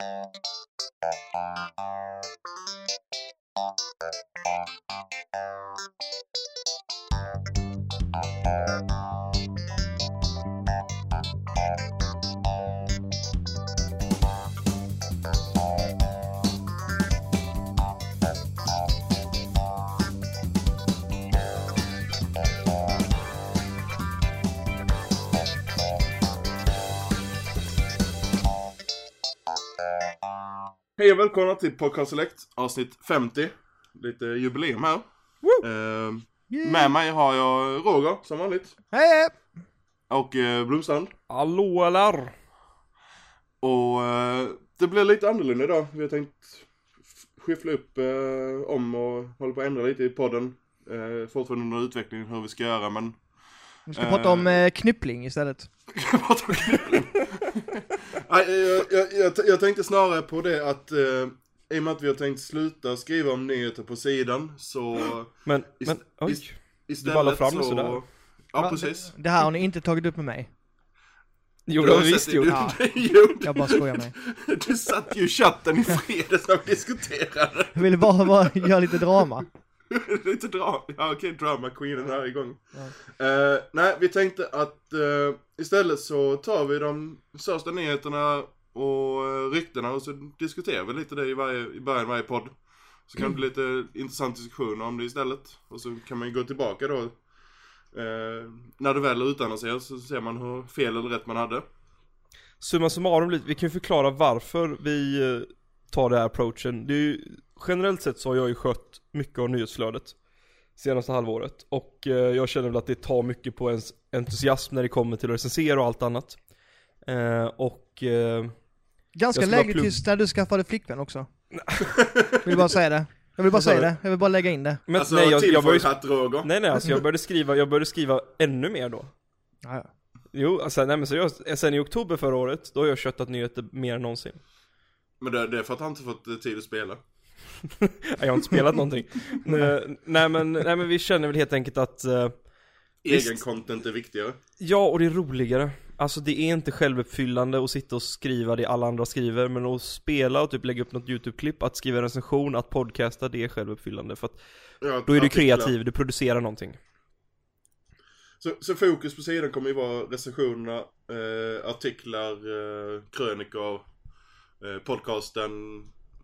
Thank you. Hej och välkomna till Podcast Select avsnitt 50. Lite jubileum här. Eh, med mig har jag Roger som vanligt. Hej, hej! Och eh, Blomstrand. Hallå eller? Och eh, det blir lite annorlunda idag. Vi har tänkt f- skiffla upp eh, om och hålla på att ändra lite i podden. Eh, fortfarande under utveckling hur vi ska göra men... Vi ska prata om eh, knyppling istället. Nej, jag, jag, jag, jag tänkte snarare på det att eh, i och med att vi har tänkt sluta skriva om nyheter på sidan så Men, Ist- men oj. ist- istället Du bara la fram det så... sådär. Ja, Va? precis. Det här har ni inte tagit upp med mig. Jo, Du det har vi visst det- gjort. Ja. Jag bara skojar med du satt ju i chatten i fredags när vi diskuterade. Jag ville bara, bara göra lite drama. Lite dra... Ja okej, drama queenen här igång. Eh, nej, vi tänkte att eh, istället så tar vi de största nyheterna och uh, ryktena och så diskuterar vi lite det i, varje, i början av varje podd. Så kan det bli lite intressant diskussion om det istället. Och så kan man ju gå tillbaka då. eh, när det väl utannonseras så ser man hur fel eller rätt man hade. Summa summarum lite, vi kan ju förklara varför vi tar den här approachen. Det är ju, generellt sett så har jag ju skött mycket av nyhetsflödet senaste halvåret. Och eh, jag känner väl att det tar mycket på ens entusiasm när det kommer till att recensera och allt annat. Eh, och eh, Ganska lägligt plugg- tills när du skaffade flickvän också. Vill bara säga det. Jag vill bara säga du? det. Jag vill bara lägga in det. men alltså nej, jag, jag började, nej nej alltså jag började skriva, jag började skriva ännu mer då. Ja, ja. Jo, alltså, nej men seriöst, sen i oktober förra året, då har jag köttat nyheter mer än någonsin. Men det, det är för att han inte fått tid att spela. Jag har inte spelat någonting. nej, men, nej men vi känner väl helt enkelt att eh, Egen Visst. content är viktigare. Ja, och det är roligare. Alltså det är inte självuppfyllande att sitta och skriva det alla andra skriver, men att spela och typ lägga upp något YouTube-klipp, att skriva en recension, att podcasta, det är självuppfyllande. För att Ja, då är du kreativ, du producerar någonting. Så, så fokus på sidan kommer ju vara recensionerna, eh, artiklar, eh, krönikor, eh, podcasten,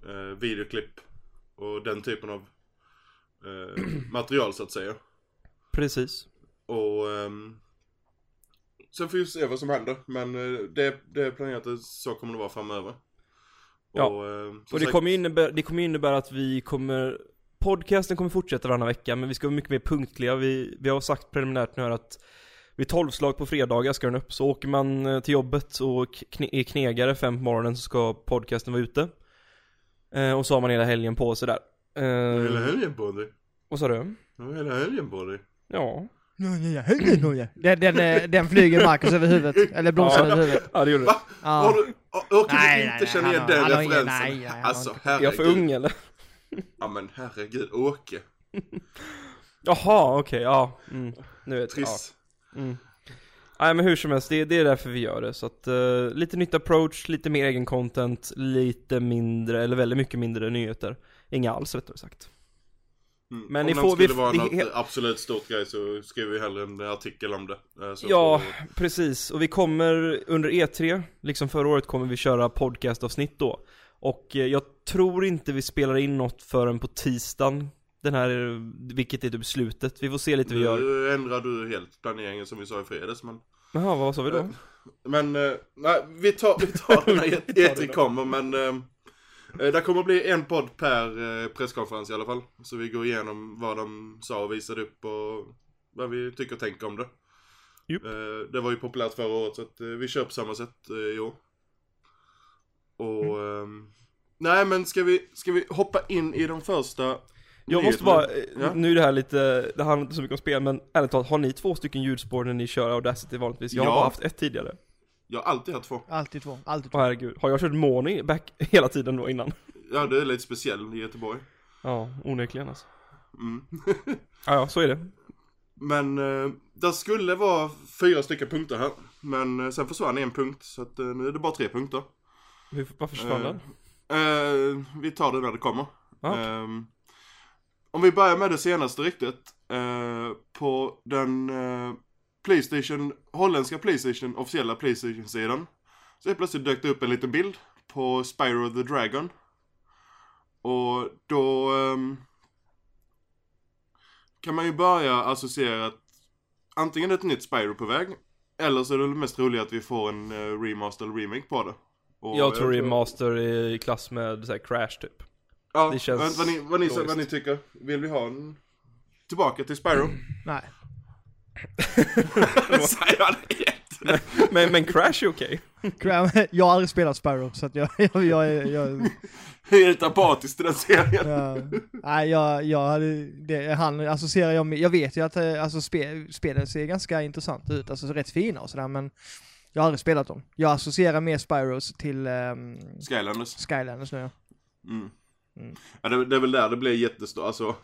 eh, videoklipp och den typen av eh, material så att säga. Precis. Och ehm, sen får vi se vad som händer. Men eh, det, det är planerat att så kommer det vara framöver. Ja. Och, som Och det kommer innebära, det kommer innebära att vi kommer Podcasten kommer fortsätta varannan vecka, men vi ska vara mycket mer punktliga. Vi, vi har sagt preliminärt nu här att vid tolvslag på fredagar ska den upp, så åker man eh, till jobbet och är knegare fem på morgonen så ska podcasten vara ute. Eh, och så har man hela helgen på sig där. Hela Eh, helgen på dig. vad sa du? Ja, hela helgen på dig. Ja. Den, den, eh, den flyger Marcus över huvudet. Eller blomstrar Ja. över huvudet. Ja det gjorde Va? det. Har Ja. du, or- orkar Nej, du nej, inte nej, känna igen den har referensen? nej, nej, alltså inte- Är herregud. jag för ung eller? Ja men herregud, Åke. Jaha, okej, ja. Mm, nu vet jag. Triss. Ja. Mm. Nej men hur som helst, det, det är därför vi gör det. Så att, eh, lite nytt approach, lite mer egen content, lite mindre, eller väldigt mycket mindre nyheter. Inga alls rättare sagt. Mm. Men om ni det får- skulle vi- vara det- något absolut stort grej så skriver vi hellre en artikel om det. Eh, Så Ja, får- precis. Och vi kommer under E3, liksom förra året, kommer vi köra podcastavsnitt då. Och eh, jag tror inte vi spelar in något förrän på tisdagen. Den här, vilket är typ slutet. Vi får se lite hur vi gör. Nu ändrar du helt planeringen som vi sa i fredags men Jaha, vad sa vi då? Men, eh, nej, vi tar, vi tar den när Vi tar det E3 då. kommer men eh, eh, Det kommer bli en podd per presskonferens i alla fall. Så vi går igenom vad de sa och visade upp och vad vi tycker och tänker om det. Jupp. Det var ju populärt förra året så att vi kör på samma sätt i år. Och Mm. ehm, Nej men ska vi, ska vi hoppa in i de första Jag måste bara, eh, Ja. nu är det här lite, det handlar inte så mycket om spel men ärligt talat, har ni två stycken ljudspår när ni kör Audacity vanligtvis? Jag har Ja. bara haft ett tidigare. Jag har alltid haft två. Alltid två. Alltid två. Åh herregud, har jag kört Moni back hela tiden då innan? Ja det är lite speciell i Göteborg. Ja, onekligen alltså. Mm. Ja, ja, så är det. Men eh, det skulle vara fyra stycken punkter här. Men eh, sen försvann en punkt så att eh, nu är det bara tre punkter. Hur- Varför försvann den? Eh, vi tar det när det kommer. Ja, okej. Ehm, om vi börjar med det senaste ryktet. eh, på den eh, Playstation, holländska Playstation, officiella Playstation-sidan. Så helt plötsligt dök det upp en liten bild på Spyro the Dragon. Och då ehm, kan man ju börja associera att antingen ett nytt Spyro på väg. Eller så är det mest roligt att vi får en uh, remaster eller remake på det. Och Jag tror remaster är i klass med så här, Crash typ. Ja, Det känns vad, vad, ni, vad, ni, vad ni tycker. Vill vi ha en tillbaka till Spyro? Nej. Säger han igen. Men, men Crash är okej. Cram- Jag har aldrig spelat Spyro så att jag, jag, jag, är- jag, Helt apatisk till den serien. jag nej jag, jag hade, det, han associerar jag med, jag vet ju att eh, alltså spe, spelen ser ganska intressant ut, alltså rätt fina och sådär men jag har aldrig spelat dem. Jag associerar mer Spyros till um, Skylanders. Skylanders nu. Mm. Mm. Ja, det, det är väl där det blev jättestort, alltså.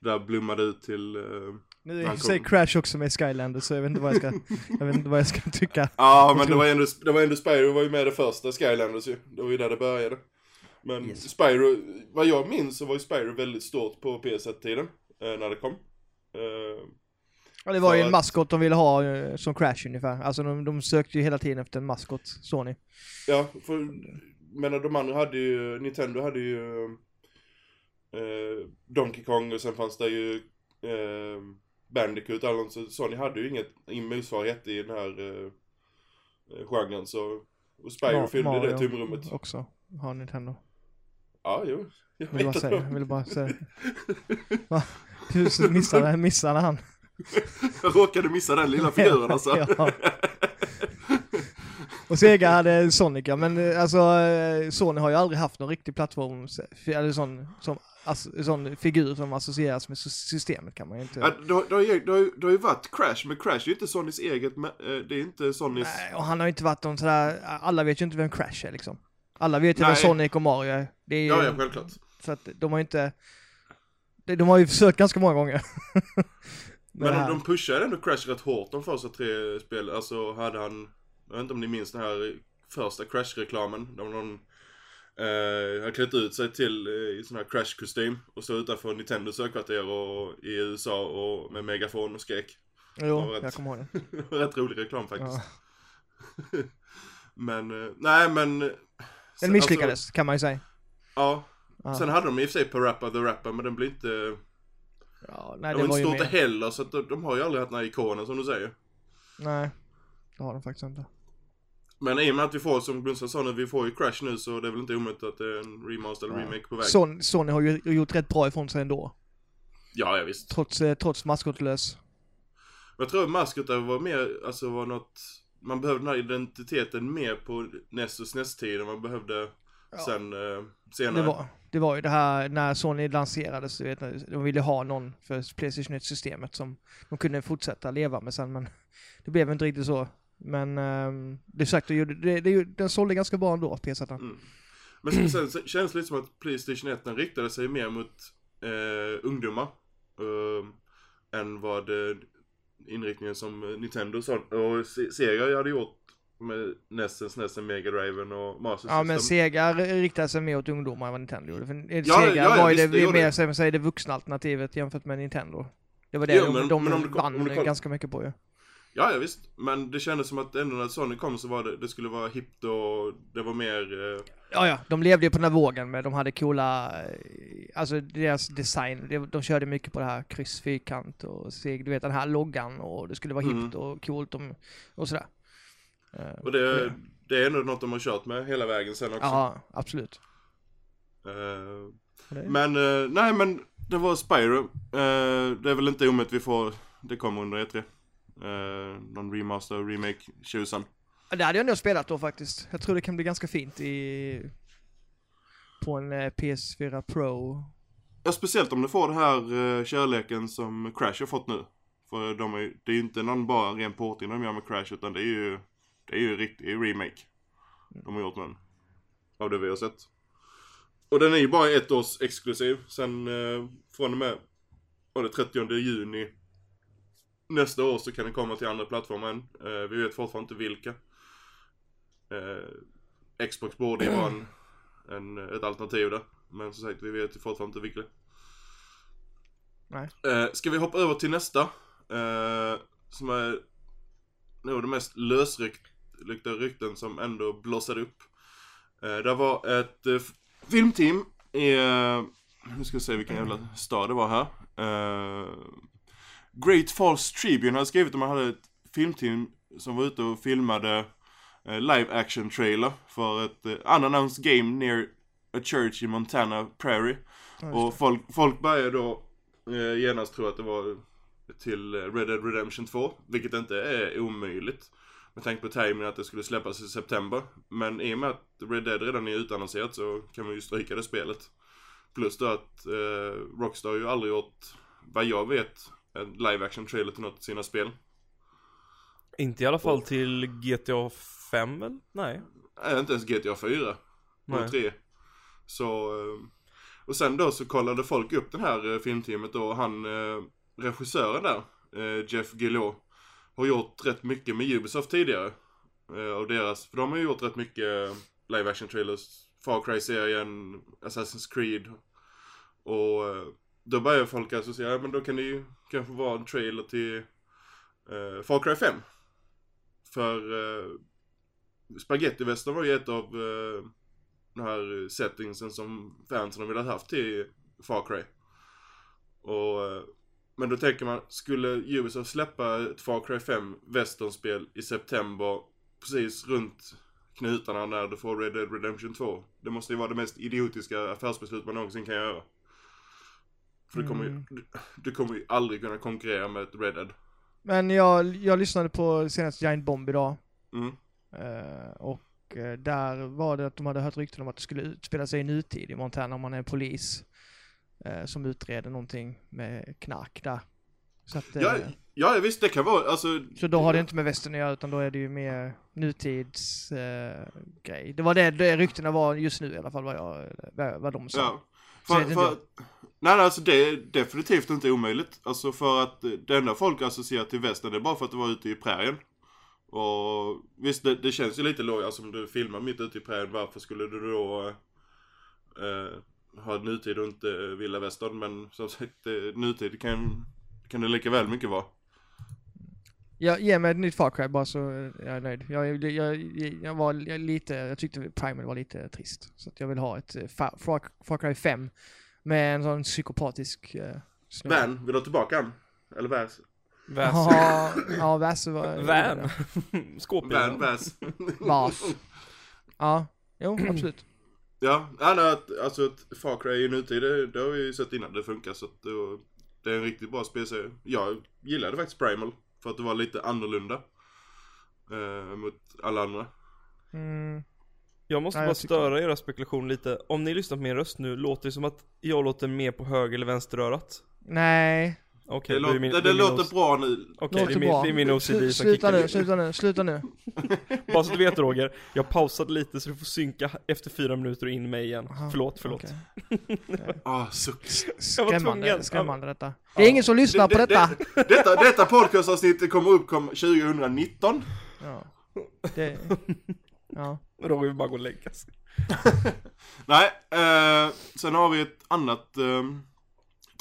Där blommade ut till... eh, Nu är kom- Crash också med Skylanders så jag vet inte vad jag ska, jag vet inte vad jag ska tycka. Ja, men det var ändå, det var ändå Spyro var ju med det första Skylanders ju. Det var ju där det började. Men Yes. Spyro, vad jag minns så var ju Spyro väldigt stort på PS1-tiden. Eh, när det kom. Eh, Ja, det var ju en maskot de ville ha som Crash ungefär. Alltså de, de sökte ju hela tiden efter en maskot, Sony. Ja, för men de andra hade ju, Nintendo hade ju eh, Donkey Kong och sen fanns det ju eh, Bandicoot och allt så Sony hade ju inget, ingen motsvarighet i den här eh, eh, genren så och Spyro fyllde det Mario tomrummet. Också har Nintendo. Ja, jo. Jag Vill bara säga, vill bara säga. Va? Hur missade, missade han? jag råkade missa den lilla figuren alltså. ja. Och Sega hade Sonic ja, men eh, alltså eh, Sony har ju aldrig haft någon riktig plattform, eller sån, som, alltså, sån figur som associeras med sy- systemet kan man ju inte. Ja, det, har, det, har ju, det, har ju, varit Crash, men Crash är ju inte Sonys eget, eh, det är inte Sonys... Nej, och han har ju inte varit någon sådär, alla vet ju inte vem Crash är liksom. Alla vet ju vem. Sonic och Mario är. Det är ju, Ja, ja, självklart. Så att de har ju inte, de, de har ju försökt ganska många gånger. Men här. de pushade ändå Crash rätt hårt de första tre spelen. Alltså hade han, jag vet inte om ni minns den här första Crash-reklamen. Där någon eh, har klätt ut sig till eh, i sån här Crash-kostym och stod utanför Nintendos högkvarter och, i USA och med megafon och skrek. Jo, rätt. jag kommer ihåg det. Rätt rolig reklam faktiskt. Ja. Men, eh, nej men... Den misslyckades, kan man ju säga. ja. Ja. Sen hade de i och för sig Parappa the Rapper men den blir inte... Ja, nej, det var inte ju mer. heller så att de, de har ju aldrig haft den här ikonen som du säger. Nej, det har de faktiskt inte. Men i och med att vi får, som Brunsa sa nu, vi får ju Crash nu så det är väl inte omöjligt att det är en remaster eller remake på väg. Son, Sony har ju gjort rätt bra ifrån sig ändå. Ja, ja visst. Trots, eh, trots maskotlös. Jag tror maskotar var mer, alltså var något, man behövde den här identiteten mer på NES och SNES-tiden man behövde sen eh, senare. Det var, det var ju det här när Sony lanserades, du vet, de ville ha någon för Playstation 1-systemet som de kunde fortsätta leva med sen, men det blev inte riktigt så. Men um, det sagt, det, det, det, den sålde ganska bra ändå, PS1. Mm. Men sen, sen känns det lite som att Playstation 1 den riktade sig mer mot eh, ungdomar. Eh, än vad eh, inriktningen som eh, Nintendo sa. Och Se- Sega hade gjort med NESen, SNESen, Mega Driven och Master Ja, men System. Sega riktade sig mer åt ungdomar än vad Nintendo gjorde. För eh, Ja, Sega ja, ja, var ju det det, mer, säga, det vuxna alternativet jämfört med Nintendo. Det var det Jo, de, men- de men om du kom- vann om du kom- ganska mycket på ju. Ja, ja visst. Men det kändes som att ändå när Sony kom så var det, det skulle vara hippt och det var mer... Eh, Ja, ja, de levde ju på den här vågen med, de hade coola, eh, alltså deras design, de, de körde mycket på det här kryss, fyrkant och seg, du vet den här loggan och det skulle vara Mm. hippt och coolt och, och sådär. Eh, och det, det är ändå något de har kört med hela vägen sen också. Ja, absolut. Eh, det- Men, eh, nej men det var Spyro. Eh, det är väl inte omöjligt vi får, det kommer under E3. Uh, någon remaster, remake, tjusan. Ja, Det hade jag nog spelat då faktiskt. Jag tror det kan bli ganska fint i... På en eh, PS4 Pro. Ja, speciellt om du får den här eh, kärleken som Crash har fått nu. För de är, det är ju inte någon bara ren porting de gör med Crash, utan det är ju, det är ju riktig remake. De har gjort den. Av det vi har sett. Och den är ju bara ett års exklusiv. Sen eh, från och med var det 30 juni nästa år så kan den komma till andra plattformar än. Eh, vi vet fortfarande inte vilka. Eh, Xbox borde ju vara en, en, ett alternativ där. Men som sagt, vi vet ju fortfarande inte vilket. Nej. Eh, ska vi hoppa över till nästa? Eh, som är nog det mest lösryckta rykten som ändå blossade upp. Eh, det var ett eh, filmteam i, eh, nu ska vi se vilken jävla stad det var här. Great Falls Tribune hade skrivit att man hade ett filmteam som var ute och filmade eh, live action trailer för ett eh, unannounced game near a church i Montana Prairie. Och folk, folk började då eh, genast tro att det var till eh, Red Dead Redemption 2, vilket inte är omöjligt. Med tanke på timingen att det skulle släppas i september. Men i och med att Red Dead redan är utannonserat så kan man ju stryka det spelet. Plus då att eh, Rockstar har ju aldrig gjort, vad jag vet, en live action trailer till något av sina spel. Inte i alla fall till GTA 5 väl? Nej. Är inte ens GTA 4 Nej. och 3. Så, eh, och sen då så kollade folk upp det här eh, filmteamet då och han, eh, regissören där, eh, Jeff Gillot, har gjort rätt mycket med Ubisoft tidigare. Och deras, för de har ju gjort rätt mycket live action trailers, Far Cry-serien, Assassin's Creed. Och då börjar folk associera, ja men då kan det ju kanske vara en trailer till eh, Far Cry 5. För eh, Spagettivästern var ju ett av eh, de här settingsen som fansen har velat haft till Far Cry. Och, eh, men då tänker man, skulle Ubisoft släppa ett Far Cry 5 westernspel i september precis runt knutarna när du får Red Dead Redemption 2. Det måste ju vara det mest idiotiska affärsbeslut man någonsin kan göra. För du kommer ju, Mm. du, du kommer ju aldrig kunna konkurrera med ett Red Dead. Men jag, jag lyssnade på senaste Giant Bomb idag. Mm. eh, och eh, där var det att de hade hört rykten om att det skulle utspela sig i nutid i Montana om man är polis. eh, som utreder någonting med knark där. Så att, Ja, ja visst det kan vara, alltså. Så då har det inte med västern att göra utan då är det ju mer nutids grej. Det var det, det ryktena var just nu i alla fall vad, jag, vad, vad de sa. Ja. För, för, nej, alltså det är definitivt inte omöjligt. Alltså för att eh, det enda folk associerar till västern det är bara för att det var ute i prärien. Och visst, det, det känns ju lite lojalt alltså, om du filmar mitt ute i prärien. Varför skulle du då eh, ha nutid och inte vilda västern? Men som sagt, eh, nutid kan, kan det lika väl mycket vara. Ja, ge mig ett nytt Far Cry bara så är jag nöjd. Jag, jag, jag, jag var jag lite, jag tyckte Primal var lite trist. Så att jag vill ha ett eh, Far, Far, Far Cry 5 med en sån psykopatisk uh, Van, vill du ha tillbaka han? Eller Väs? Väs. Ja, ja Väs var... Van. Skåpbilen. Van, Väs. Vas. Ja, jo absolut. Ja, ja nej, att, alltså ett Far Cry i nutid, det, det har vi ju sett innan det funkar så att det, det är en riktigt bra spelserie. Jag gillade faktiskt Primal för att det var lite annorlunda. Eh, mot alla andra. Mm. Jag måste Nej, bara jag störa era spekulation lite. Om ni lyssnar på min röst nu, låter det som att jag låter mer på höger eller vänsterörat? Nej, Okej, det då låter, min- det, då min låter bra nu. Okej, det, min- bra. det är min OCD som Sluta kickar nu, in. sluta nu, sluta nu. Bara så du vet Roger, jag pausade lite så du får synka efter fyra minuter och in mig igen. Aha, förlåt, förlåt. okej. Ah, suck. Skrämmande, skrämmande detta. Det är ingen som lyssnar på Det- detta. det- detta. Detta podcastavsnitt kommer upp kom 2019. Ja. Det, ja. Roger vill bara gå och lägga sig. Nej, eh, sen har vi ett annat eh,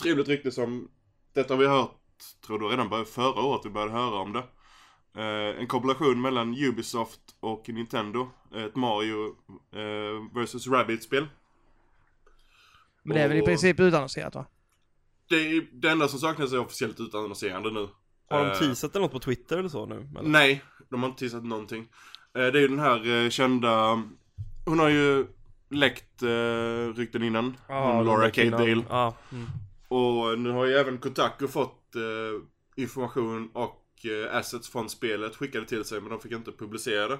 trevligt rykte som, detta har vi hört, tror du redan började förra året vi började höra om det. Eh, en kombination mellan Ubisoft och Nintendo. Ett Mario eh, vs Rabbids-spel. Men det är väl i princip utannonserat va? Det, är, det enda som saknas är officiellt utannonserande nu. Har de Eh, teasat något på Twitter eller så nu? Eller? Nej, de har inte teasat någonting. Eh, det är ju den här eh, kända, hon har ju läckt rykten innan. hon Laura K. Dale. Ja, mm. Och nu har ju även Kotaku fått eh, information och eh, assets från spelet skickade till sig men de fick inte publicera det.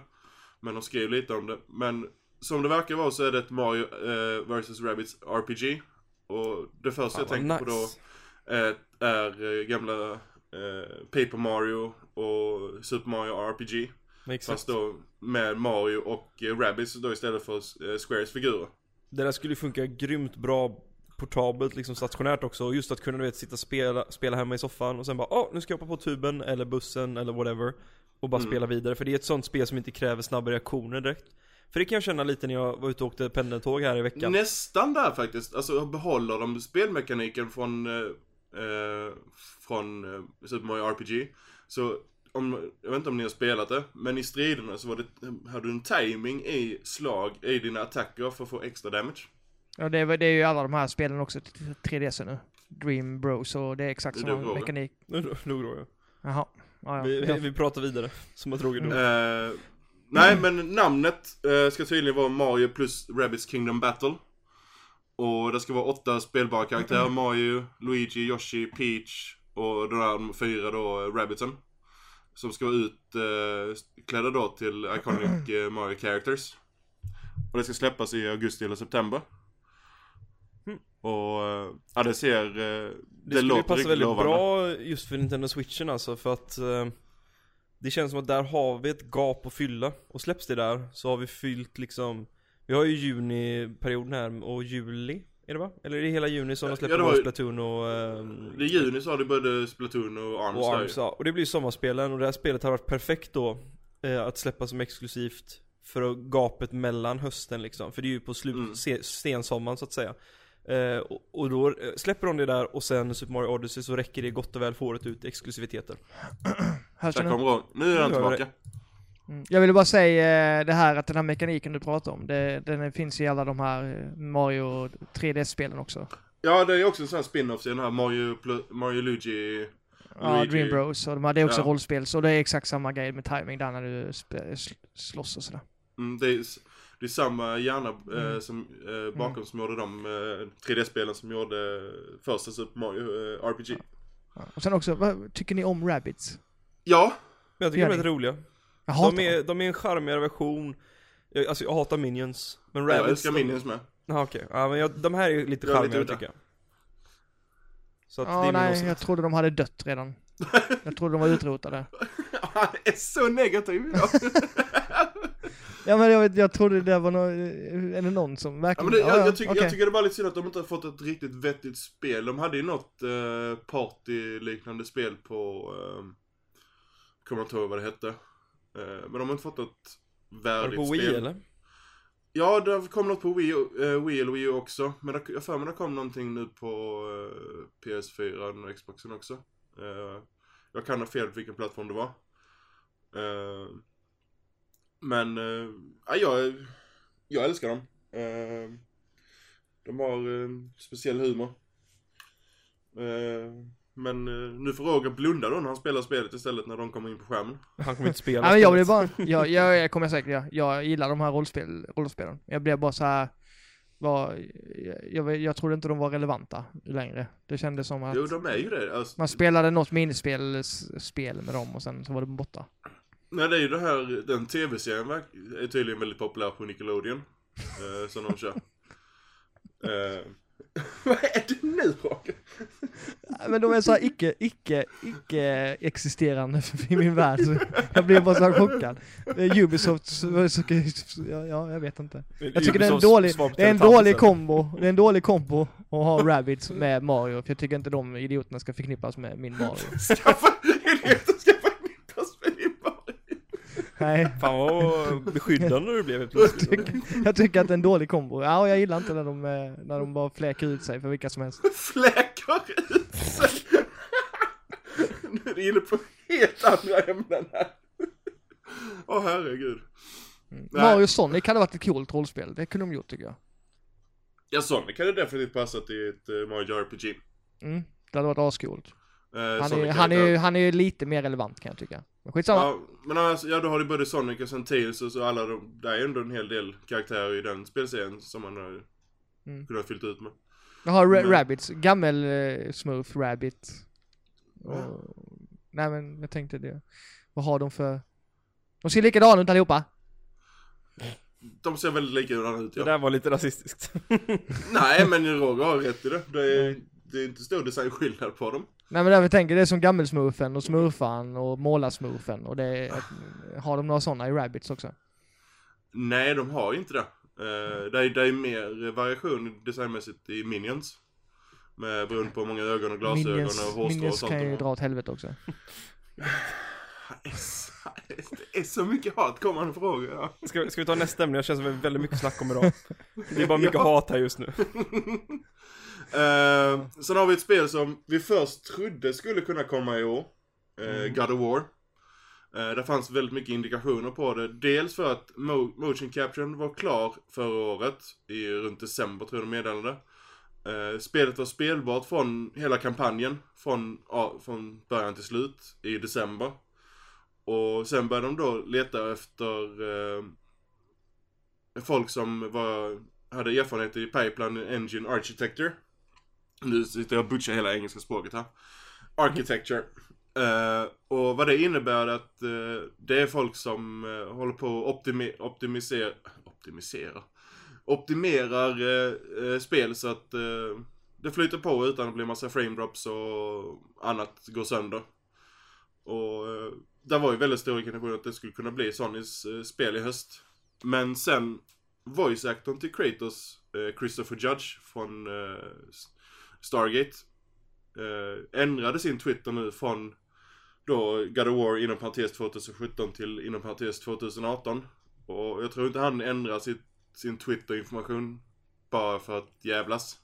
Men de skrev lite om det. Men som det verkar vara så är det ett Mario eh, vs Rabbids RPG. Och det första jag tänker vad på då nice. är, är eh, gamla eh, Paper Mario och Super Mario RPG. Exakt. Fast då med Mario och eh, Rabbids då istället för eh, Squares figurer. Det där skulle funka grymt bra portabelt, liksom stationärt också. Och just att kunna du vet, sitta och spela, spela hemma i soffan och sen bara åh, nu ska jag hoppa på tuben eller bussen eller whatever. Och bara Mm. spela vidare. För det är ett sånt spel som inte kräver snabba reaktioner direkt. För det kan jag känna lite när jag var ute och åkte pendeltåg här i veckan. Nästan där faktiskt. Alltså behåller de spelmekaniken från, eh, eh, från eh, Super Mario RPG. Så om, jag vet inte om ni har spelat det, men i striderna så var det, hade du en timing i slag i dina attacker för att få extra damage. Ja, det, är- det är ju alla de här spelen också till 3DS nu. Dream Bros och det är exakt samma mekanik. Nu nog då, ja. Jaha. Ja, ja. Vi, vi, vi pratar vidare, som att Roger dog. Eh, nej, men namnet eh, ska tydligen vara Mario plus Rabbids Kingdom Battle. Och det ska vara åtta spelbara karaktärer. Mario, Luigi, Yoshi, Peach och de där fyra då, eh, Rabbitsen. Som ska vara utklädda då till Iconic eh, Mario Characters. Och det ska släppas i augusti eller september. Och eh, ja, det ser... eh, Det, Det skulle passa väldigt lovande. bra just för Nintendo Switchen alltså för att eh, Det känns som att där har vi ett gap att fylla och släpps det där så har vi fyllt liksom Vi har ju juniperioden här och juli är det va? Eller är det hela juni som Ja, de släpper ja, det var Splatoon och ehm, I juni så har det både Splatoon och Arms, och Arms ja. Och det blir ju sommarspelen och det här spelet har varit perfekt då eh, Att släppa som exklusivt För gapet mellan hösten liksom För det är ju på slut, Mm. se, sensommaren så att säga eh, och, och då eh, släpper de det där och sen Super Mario Odyssey så räcker det gott och väl för året ut exklusiviteter Hörs det Där nu? kommer Ron. Nu är han tillbaka. Mm. Jag ville bara säga eh, det här att den här mekaniken du pratar om, det, den finns i alla de här eh, Mario 3DS-spelen också. Ja, det är också en sån här spin-off i den här Mario, Mario Luigi. Ja, Luigi. Dream Bros. Och de hade också Ja. rollspel, så det är exakt samma grej med timing där när du sl- slåss och sådär. Mm, det, är, det är samma hjärna eh, Mm. som, eh, bakom som gjorde de eh, 3D-spelen som gjorde första Super Mario eh, RPG. Ja. Och sen också, vad tycker ni om Rabbids? Ja, Men jag tycker de är rätt roliga Jag hatar de är, dem. de är en charmigare version jag, Alltså jag hatar Minions Men jag Rabbids älskar de- Minions med. Jaha okej, ja men jag, de här är lite Jag är lite charmigare udda. tycker jag Så att det Ja, är min nej, jag trodde de hade dött redan. Jag trodde de var utrotade. Han är så negativ idag. Ja men jag, vet, jag trodde det var någon, är det någon som ja, verkligen... men det, jag, jag, tycker, okej. jag tycker det var lite synd att de inte har fått ett riktigt vettigt spel. De hade ju något eh, party-liknande spel på... Eh, kommer inte ihåg vad det hette. Eh, men de har inte fått något Var värdigt det på spel. Wii eller? Ja, det kom något på Wii, uh, Wii eller Wii U också. Men det, jag för mig det kom någonting nu på eh, PS4 och Xboxen också. Eh, jag kan ha fel på vilken plattform det var. Eh, men, uh, ja, jag, jag älskar dem. Eh, de har en speciell humor. Eh, men eh, nu får Roger blunda då när han spelar spelet istället när de kommer in på skärmen. Han kommer inte spela men jag blir bara, jag, jag, jag kommer säkert göra. Jag gillar de här rollspel, rollspelen. Jag blev bara så här. Var, jag, jag, jag trodde inte de var relevanta längre. Det kändes som att Jo, de är ju det. Alltså, man spelade något minispel spel med dem och sen så var det borta. Nej det är ju det här, den tv-serien är tydligen väldigt populär på Nickelodeon. Eh, som de kör. Eh, vad är det nu Roger? Men de är så här icke, icke, icke existerande i min värld. Så jag blev bara så här chockad. Ubisoft, så- så- ja, ja, jag vet inte. Jag tycker det är en dålig, det är en dålig kombo, det är en dålig kombo att ha Rabbids med Mario, för jag tycker inte de idioterna ska förknippas med min Mario. Skaffa, idioter ska förknippas med din Mario. Nej, Fan vad beskyddande du blev helt jag plötsligt. tycker, jag tycker att det är en dålig kombo. Ja, och jag gillar inte när de, eh, när de bara fläker ut sig för vilka som helst. Fläkar ut sig. Nu är du inne på helt andra ämnen här. Åh herregud. Nej. Mario Sonic hade varit ett coolt rollspel, det kunde de gjort tycker jag. Ja Sonic hade definitivt passat i ett uh, Mario RPG. Mm, det hade varit ascoolt. Uh, Han är, han, är, han är ju lite mer relevant kan jag tycka. Men skitsamma. Ja, men alltså, ja, då har du både Sonic och sen Tails och så alla de, det är ändå en hel del karaktärer i den spelserien som man har Mm. kunnat fyllt ut med. Jag har ra- Men- Rabbids, gammel uh, Smooth Rabbit. Och, Ja. Nej men jag tänkte det. Vad har de för... De ser likadana ut allihopa. De ser väldigt likadana ut Det ja. där var lite rasistiskt. Nej men Roger har rätt i det. Det är, det är inte stor designskillnad på dem. Nej men det jag tänker det är som gammelsmurfen och smurfan och målarsmurfen och det är, har de några sådana i Rabbids också? Nej de har inte det. Uh, det, är, det är mer variation designmässigt i Minions. Med beroende på hur många ögon och glasögon Minions, och hårstrå och Minions sånt. kan de ju dra åt helvete också. Det är så- Det är så mycket hat kommande frågor. Ja. Ska, ska vi ta nästa ämne? Jag känner som vi har väldigt mycket snack om idag. Det är bara mycket Ja. hat här just nu. Eh, sen har vi ett spel som vi först trodde skulle kunna komma i år. Mm. God of War. Eh, det fanns väldigt mycket indikationer på det. Dels för att mo- motion capturen var klar förra året. I runt december tror jag de meddelade. Eh, spelet var spelbart från hela kampanjen. Från, ja, från början till slut i december. Och sen började de då leta efter eh, folk som var, hade erfarenhet i Pipeline Engine Architecture. Nu sitter jag och butchar hela engelska språket här. Architecture. Eh, och vad det innebär att eh, det är folk som eh, håller på att optimi- optimisera, optimisera, optimerar eh, eh, spel så att eh, det flyter på utan att bli massa frame drops och annat går sönder. Och eh, det var ju väldigt stor indikation att det skulle kunna bli Sonys eh, spel i höst. Men sen voice-actorn till Kratos, eh, Christopher Judge från eh, Stargate, ändrade sin Twitter nu från då God of War inom parentes 2017 till inom parentes 2018. Och jag tror inte han ändrar sitt, sin Twitter-information bara för att jävlas.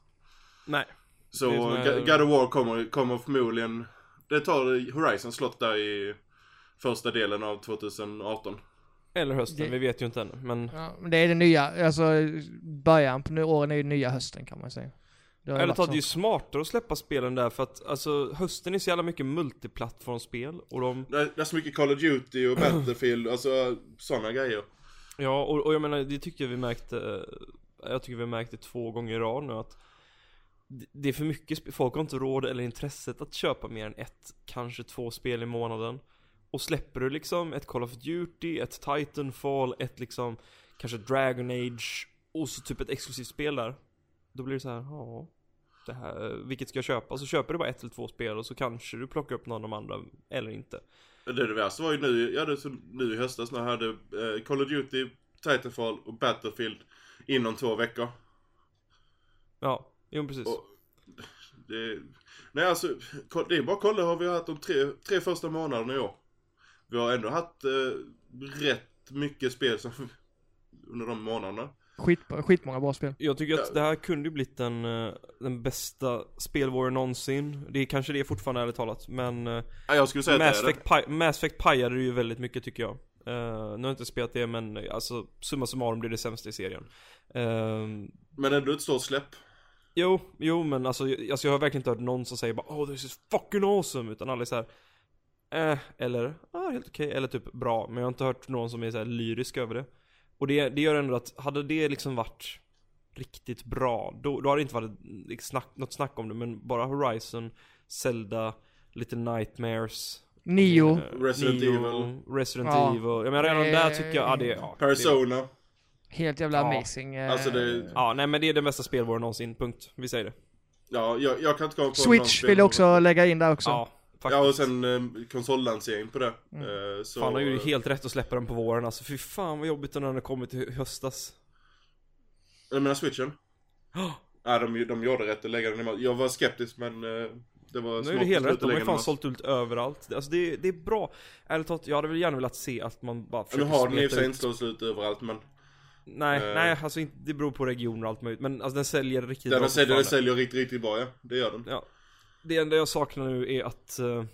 Nej. Så är God of War kommer, kommer förmodligen, det tar Horizon slott där i första delen av 2018. Eller hösten, Det- vi vet ju inte ännu. Men Ja, men det är det nya, alltså början på nu- åren är ju nya hösten kan man säga. Eller talat, det är ju smartare att släppa spelen där för att alltså hösten är så jävla mycket multiplattformsspel och de Det är, det är så mycket Call of Duty och Battlefield, alltså sådana grejer. Ja, och, och jag menar, det tycker jag vi märkte eh, Jag tycker vi märkte två gånger i rad nu att det- är för mycket folk har inte råd eller intresset att köpa mer än ett, kanske två spel i månaden Och släpper du liksom ett Call of Duty, ett Titanfall, ett liksom Kanske Dragon Age och så typ ett exklusivt spel där Då blir det så här, ja det här, vilket ska jag köpa? Så köper du bara ett eller två spel och så kanske du plockar upp någon av de andra, eller inte Det, det värsta var ju nu, jag hade så, nu i höstas när jag hade eh, Call of Duty, Titanfall och Battlefield inom två veckor. Ja, jo precis Och det, nej alltså, det är bara att kolla hur vi har haft de tre, tre första månaderna i år. Vi har ändå haft eh, rätt mycket spel som, under de månaderna. Skit, skitmånga bra spel. Jag tycker att det här kunde ju blivit den, eh, den bästa spelvåren någonsin Det är kanske det fortfarande ärligt talat men eh, Ja, jag skulle säga Mass att det är Mass Effect pajade det ju väldigt mycket tycker jag Eh, Nu har jag inte spelat det men alltså summa summarum blir det sämsta i serien det. Men ändå ett stort släpp. Jo, jo men alltså, jag- alltså jag har verkligen inte hört någon som säger bara Oh this is fucking awesome utan alla är så här. Eh, eller ah, helt okej, eller typ bra Men jag har inte hört någon som är så här lyrisk över det Och det, det gör ändå att, hade det liksom varit riktigt bra Då, då hade det inte varit liksom, snack, något snack om det Men bara Horizon, Zelda, lite Nightmares Nio. eh, Resident Evil. Resident Ja. Evil Jag menar redan där tycker jag, ja det, ja, det Persona. Helt jävla Ja. amazing. eh, Alltså det- Ja nej men det är den bästa spelvåren någonsin, punkt. Vi säger det Ja, jag, jag kan inte komma på Switch spel- vill jag också lägga in där också. Ja, faktiskt Ja, och sen eh, konsollansering på det. Mm. Eh, så, Fan, han gjorde ju helt rätt att släppa den på våren alltså, fy fan vad jobbigt den har kommit i höstas Jag menar switchen? Ja, de, de gjorde rätt att lägga den i. Jag var skeptisk men eh, det var Nu är det helt rätt, de har ju den fan sålt ut överallt Alltså det, det är bra Ärligt talat, jag hade väl gärna velat se att man bara Nu försöker har den i och för sig inte sålt ut överallt men Nej, Eh. nej alltså inte, det beror på regioner och allt möjligt Men alltså den säljer riktigt den bra säljer, den säljer riktigt, riktigt bra ja. Det gör den. Ja Det enda jag saknar nu är att eh,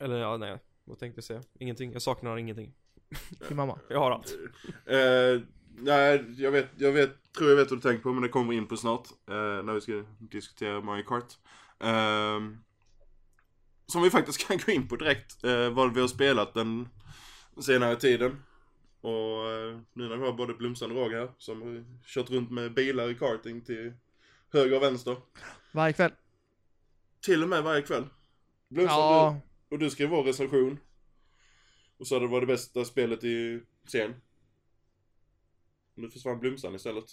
Eller ja, nej Vad tänkte jag säga? Ingenting, jag saknar ingenting Till mamma. Jag har allt Eh, nej, jag vet, jag vet, tror jag vet vad du tänker på men det kommer vi in på snart. Eh, när vi ska diskutera Mario Kart. Ehm, som vi faktiskt kan gå in på direkt. Vad vi har spelat den senare tiden. Och nu när vi har både Blomstrand och Roger här som har kört runt med bilar i karting till höger och vänster. Varje kväll. Till och med varje kväll. Blomstrand, Ja, du, och du skrev vår recension. Och sa det var det bästa spelet i serien. Nu försvann Blomstrand istället.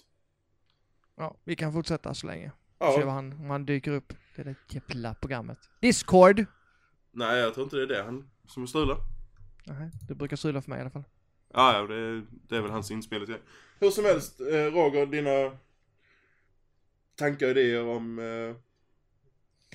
ja, vi kan fortsätta så länge. Se Ja, vad han, om han dyker upp. Det där jävla programmet. Discord! nej jag tror inte det är det han som strular. Nej, det brukar strula för mig i alla fall. Ja, ja, det, det är väl hans inspel till. Hur som helst, eh, Roger, dina tankar och idéer om eh,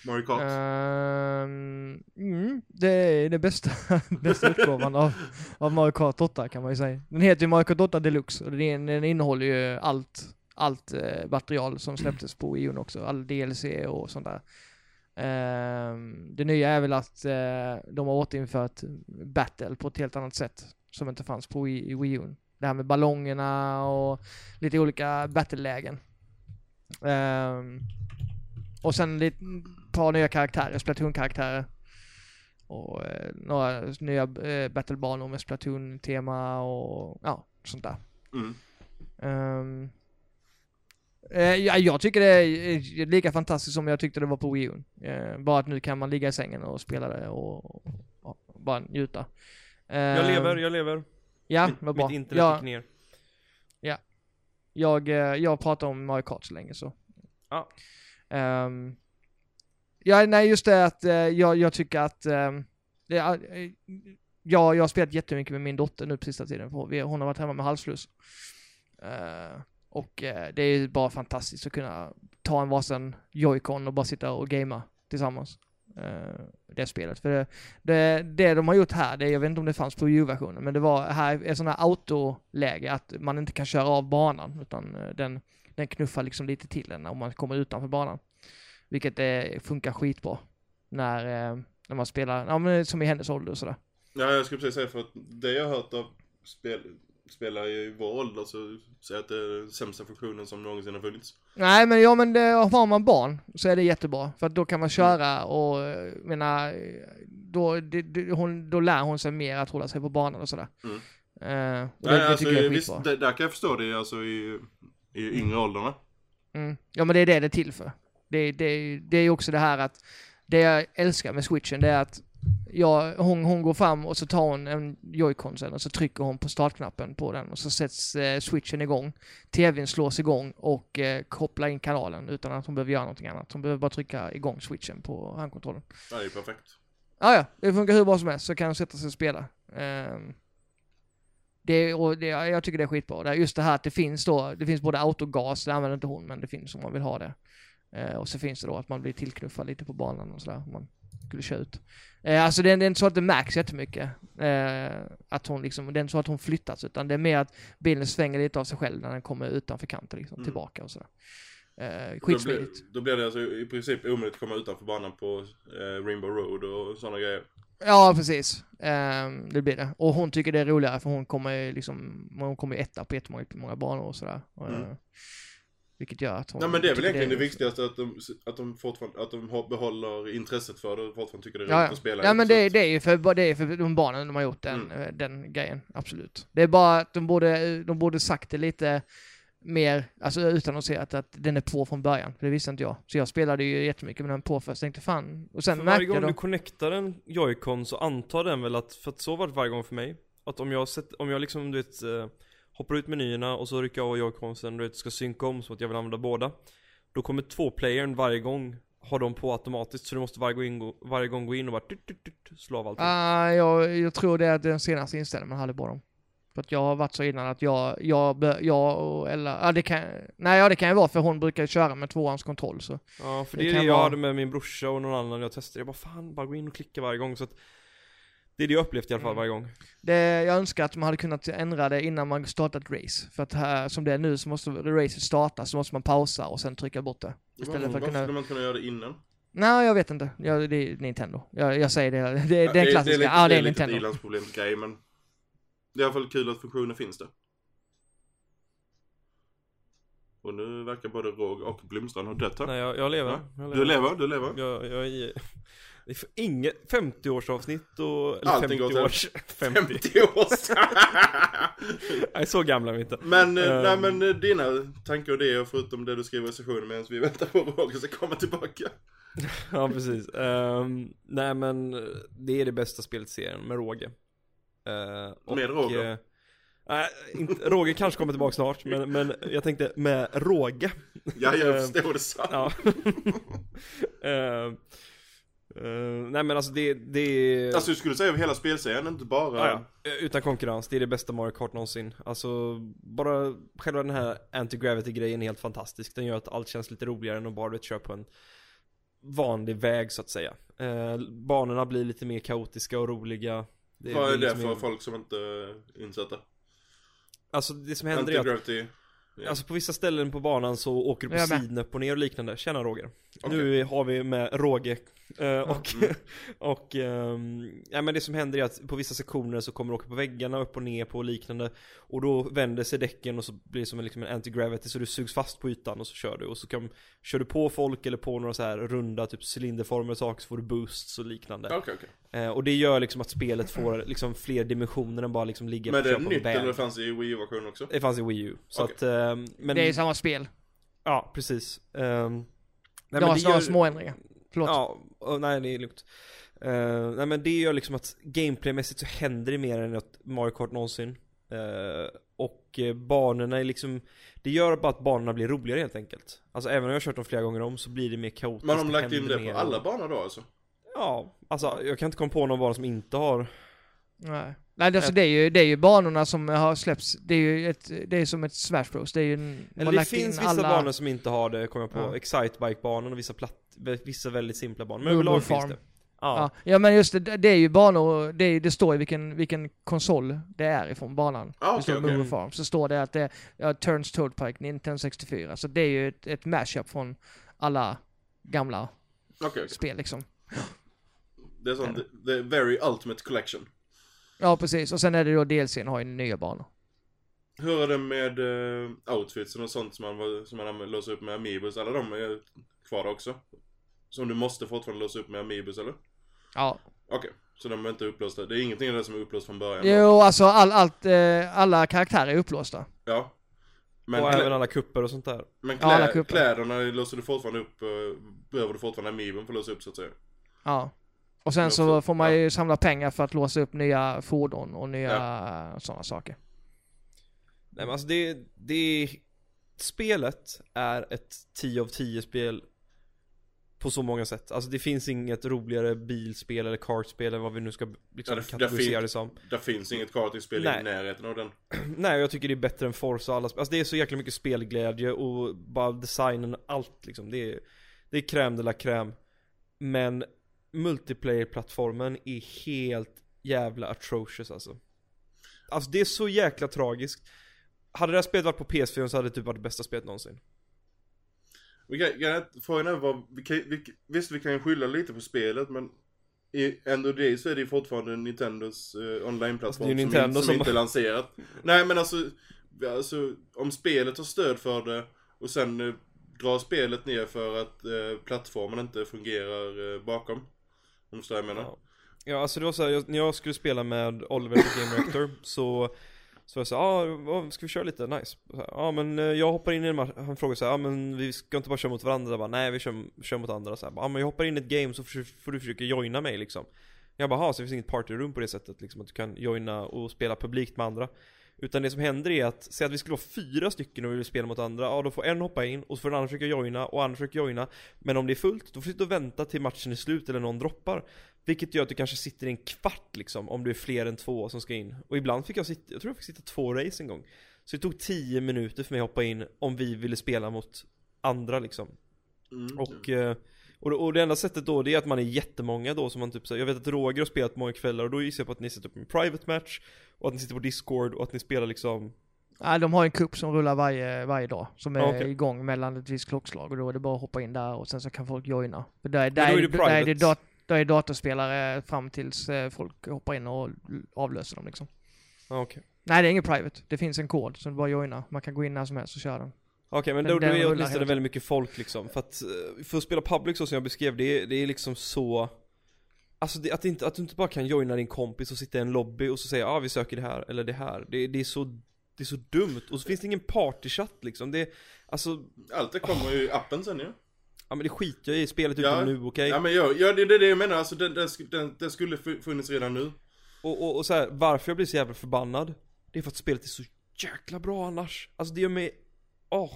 Mario Kart. Ehm, mm, det är det bästa, bästa utgåvan av, av Mario Kart 8 kan man ju säga. Den heter ju Mario Kart 8 Deluxe och den, den innehåller ju allt, allt eh, material som släpptes på Wii också, all DLC och sånt där. Ehm, det nya är väl att uh, de har återinfört battle på ett helt annat sätt som inte fanns på Wii, i Wii U. Det här med ballongerna och lite olika battle-lägen. Ehm, och sen lite, par nya karaktärer, Splatoon-karaktärer. Och eh, några nya eh, battlebanor med Splatoon-tema och ja, sånt där. Mm. Ehm, eh, ja, jag tycker det är eh, lika fantastiskt som jag tyckte det var på Wii U. Eh, bara att nu kan man ligga i sängen och spela det och, och, och bara njuta. Jag Ehm, lever, jag lever. Ja, mitt, vad bra. mitt internet Jag, gick ner. jag, eh, jag pratar om Mario Kart så länge så. Ja. Ehm, ja, nej just det att eh, jag, jag tycker att ehm, eh, jag, jag har spelat jättemycket med min dotter nu på sista tiden. för Hon har varit hemma med halsfluss. Eh, och eh, det är ju bara fantastiskt att kunna ta en varsin Joy-Con och bara sitta och gamea tillsammans. Eh, det spelet. För det, det, det de har gjort här, det, jag vet inte om det fanns på U-versionen, men det var här ett sånt här autoläge att man inte kan köra av banan utan eh, den, den knuffar liksom lite till en om man kommer utanför banan. Vilket eh, funkar skitbra när, eh, när man spelar, ja men som i hennes ålder och sådär. Ja, jag skulle precis säga för att det jag har hört av spel, spelare i vår ålder så säger jag att det är den sämsta funktionen som någonsin har funnits. Nej men ja men det, har man barn så är det jättebra. För att då kan man köra och, eh, menar, då, det, det, hon, då lär hon sig mer att hålla sig på banan och sådär. Mm. Eh, och Nej, det alltså, tycker jag är visst, skitbra. det, där kan jag förstå det alltså i, i yngre åldrarna. Mm. Ja men det är det det är till för. Det, det, det är också det här att, det jag älskar med switchen det är att jag, hon, hon går fram och så tar hon en joycon sen och så trycker hon på startknappen på den och så sätts eh, switchen igång. TVn slås igång och eh, kopplar in kanalen utan att hon behöver göra någonting annat. Hon behöver bara trycka igång switchen på handkontrollen. Ja, det är perfekt. Ja, ja, det funkar hur bra som helst så kan hon sätta sig och spela. Ehm, det, och det, jag tycker det är skitbra. Just det här att det finns då, det finns både autogas, det använder inte hon, men det finns om man vill ha det. Eh, och så finns det då att man blir tillknuffad lite på banan och sådär, om man skulle köra ut. Eh, alltså det, är- det är inte så att det märks jättemycket. Eh, att hon liksom, det är inte så att hon flyttats, utan det är mer att bilen svänger lite av sig själv när den kommer utanför kanten liksom, Mm. tillbaka och sådär. Eh, Då blir, skitsmidigt. då blir det alltså i princip omöjligt att komma utanför banan på eh, Rainbow Road och sådana grejer. Ja, precis. Ehm, det blir det. Och hon tycker det är roligare för hon kommer ju liksom, hon kommer ju etta på jättemånga många banor och sådär. Mm. Eh, vilket gör att hon Nej men det är väl egentligen det viktigaste att de, att de fortfarande, att de har- behåller intresset för det och fortfarande tycker det är roligt Ja, ja. att spela. ja men det, det är ju för, det är för de barnen de har gjort den, Mm. eh, den grejen, absolut. Det är bara att de borde, de borde sagt det lite mer, alltså utan att se att, att den är på från början. För det visste inte jag. Så jag spelade ju jättemycket med den på först, tänkte fan. Och sen För varje gång jag du då, connectar en joycon så antar den väl att, för att så var det varje gång för mig Att om jag, sett, om jag liksom du vet eh, Hoppar ut menyerna och så rycker jag av joyconsen vet ska synka om så att jag vill använda båda Då kommer två-playern varje gång ha dem på automatiskt så du måste varje gång, gå- varje gång gå in och bara tut, tut, tut, slå av allting Ah, jag, jag tror det är den senaste inställningen man hade på dem. För att jag har varit så innan att jag, jag, jag och Ella, ja det kan, nej ja det kan ju vara för hon brukar köra med tvåans kontroll så. Ja för det det är det jag vara- hade med min brorsa och någon annan jag testade Jag bara fan, bara gå in och klicka varje gång så att Det är det jag upplevt i alla fall Mm. varje gång Det, jag önskar att man hade kunnat ändra det innan man startat race. För att här, som det är nu så måste racet starta, så måste man pausa och sen trycka bort det. Istället varför, för att varför kunna... skulle man inte kunna göra det innan? Nej, jag vet inte. Jag, det är Nintendo. Jag, jag säger det. Det, det, det är en klassiska. lite, Ja, det är lite ett Nintendo. ilandsproblemsgrej men Det är i alla fall kul att funktionen finns där. Och nu verkar både Roger och Blomstrand ha dött här. Nej jag, jag lever, Ja. jag Du lever, du lever. Jag, jag är Det är för inget 50-årsavsnitt och... Eller Allting 50 går års... 50. 50 år sedan. Nej så gamla är vi inte. Men, Ehm. nej men eh, dina tankar och idéer förutom det du skriver i recensionen medan vi väntar på att Roger ska komma tillbaka. Ja precis. Ehm, nej men eh, det är det bästa spelet i serien med råge. Uh, Med råge? eh, Nej, inte, Roger kanske kommer tillbaka snart, men, men jag tänkte med råge. Ja, jag Ehm, förstår det sant. Ja. Eh, nej men alltså det, det är... Alltså du skulle säga hela spelserien, inte bara... Ja, ja. Eh, Utan konkurrens, det är det bästa Mario Kart någonsin. Alltså, bara själva den här anti-gravity grejen är helt fantastisk. Den gör att allt känns lite roligare än att bara köra på en vanlig väg så att säga. Eh, banorna blir lite mer kaotiska och roliga. Vad är det liksom för mer- folk som inte är insatta? Alltså det som händer är att. Alltså på vissa ställen på banan så åker du på sidan upp och ner och liknande. Tjena Roger. Okej. Nu har vi med Roger. Eh, och, Mm. och ehm, ja men det som händer är att på vissa sektioner så kommer du åka på väggarna upp och ner på och liknande. Och då vänder sig däcken och så blir det som en, liksom en anti-gravity så du sugs fast på ytan och så kör du. Och så kan, kör du på folk eller på några så här runda typ cylinderformer och saker så får du boosts och liknande. Okej, okej. Eh, och det gör liksom att spelet får liksom fler dimensioner än bara liksom ligga Men är och det på en nytt eller fanns det i Wii U-versionen också? Det fanns i Wii U. Så Okej. att, ehm, men... Det är samma spel. Ja, precis. Um, nej, det har snarare småändringar. Förlåt. Ja, och, nej det är lugnt. Eh, nej men det gör liksom att gameplaymässigt så händer det mer än att Mario Kart någonsin. Eh, och eh, banorna är liksom, det gör bara att banorna blir roligare helt enkelt. Alltså även om jag har kört dem flera gånger om så blir det mer kaotiskt. Man har de lagt in det på alla banor då alltså? Ja, alltså jag kan inte komma på någon bana som inte har Nej. Nej, alltså det är, ju, det är ju banorna som har släppts. Det är ju ett, det är som ett Smash Bros. Det är ju en, Eller det finns in vissa alla- banor som inte har det, kommer jag på. Ja. Excitebike-banan och vissa platt, vissa väldigt simpla banor. Men överlag finns Farm. det. Ja. Ja. ja, men just det, det är ju banor, det, är, det står i vilken, vilken konsol det är ifrån banan. Ah, det står. Move Farm, så står det att det är ja, Turns Toad Park 1964. Så det är ju ett, ett mashup från alla gamla Okej, okej. spel liksom. Det är sån, the, the very ultimate collection. Ja, precis. Och sen är det då DLCn har ju nya banor. Hur är det med uh, outfitsen och sånt som man, var- som man låser upp med Amiibos? Alla de är kvar också? Som du måste fortfarande låsa upp med Amiibos eller? Ja. Okej, så de är inte upplåsta? Det är ingenting av det som är upplåst från början? då? Jo, alltså all, allt, eh, alla karaktärer är upplåsta. Ja. Men, och även alla kupper och sånt där. men Ja, alla klä, kupper. kläderna låser du fortfarande upp, uh, behöver du fortfarande Amiibon för att låsa upp så att säga? Ja. Och sen så får man ju samla pengar för att låsa upp nya fordon och nya sådana saker. Nej men alltså det, det Spelet är ett 10 av 10 spel På så många sätt, alltså det finns inget roligare bilspel eller kartspel eller vad vi nu ska liksom Ja, det- det kategorisera det som. Där finns inget kartingspel i närheten av den. Nej jag tycker det är bättre än Forza och alla spel, alltså det är så jäkla mycket spelglädje och bara designen, allt liksom. Det är, det är crème de la crème. Men Multiplayer-plattformen är helt jävla atrocious alltså Alltså det är så jäkla tragiskt Hade det här spelet varit på PS4 så hade det typ varit det bästa spelet någonsin kan, frågan är vad, vi kan, vi, visst vi kan skylla lite på spelet men i ändå det så är det ju fortfarande Nintendos uh, online-plattform Alltså, som, Nintendo inte, som som- inte är lanserat. Nej men alltså, alltså, om spelet har stöd för det och sen uh, drar spelet ner för att uh, plattformen inte fungerar uh, bakom. Om du förstår vad jag menar? Ja. Ja alltså det var så här, jag, när jag skulle spela med Oliver på Game Reactor så Så jag sa, ja ah, ska vi köra lite? Nice Ja ah, Ja men eh, jag hoppar in i en match, han frågade så ja ah, ja men vi ska inte bara köra mot varandra, jag bara, nej vi kör, kör mot andra Ja ah, Ja men jag hoppar in i ett game så får, du försöka joina mig liksom Jag bara, "Ha, så det finns inget partyroom på det sättet liksom, att du kan joina och spela publikt med andra utan det som händer är att, säg att vi skulle vara fyra stycken och vi vill spela mot andra, ja då får en hoppa in och så får den andra försöka joina och andra försöka joina Men om det är fullt, då får du sitta och vänta till matchen är slut eller någon droppar vilket gör att du kanske sitter i en kvart liksom, om du är fler än två som ska in. Och ibland fick jag sitta, jag tror jag fick sitta två race en gång. Så det tog tio minuter för mig att hoppa in om vi ville spela mot andra liksom. Mm. Och, eh, och, det- och det enda sättet då, det är att man är jättemånga då som man typ så jag vet att Roger har spelat många kvällar och då gissar jag på att ni sätter upp en private match och att ni sitter på discord och att ni spelar liksom Ja, de har en kupp som rullar varje, varje dag. Som är okej. igång mellan ett visst klockslag. Och då är det bara att hoppa in där och sen så kan folk joina. För där, där, är är, det det, där, är det dat, där är datorspelare fram tills eh, folk hoppar in och avlöser dem liksom. Okej Nej, det är ingen private. Det finns en kod som du bara joina. Man kan gå in när som helst och köra den. Okej men då, då är det åtminstone väldigt mycket folk liksom För att, eh, för att spela public så som jag beskrev, det är, det är liksom så Alltså det, att, inte, att du inte bara kan joina din kompis och sitta i en lobby och så säga ja ah, vi söker det här eller det här det, det är så Det är så dumt och så finns det ingen partychatt liksom det Alltså, Allt det kommer ju i appen sen ju. ja men det skiter jag i, spelet Ja. ute nu okej? Ja men jag, ja, det är det jag menar, alltså den, den, den, den skulle fu- funnits redan nu. Och, och, och så här, varför jag blir så jävla förbannad Det är för att spelet är så jäkla bra annars Alltså det gör mig, åh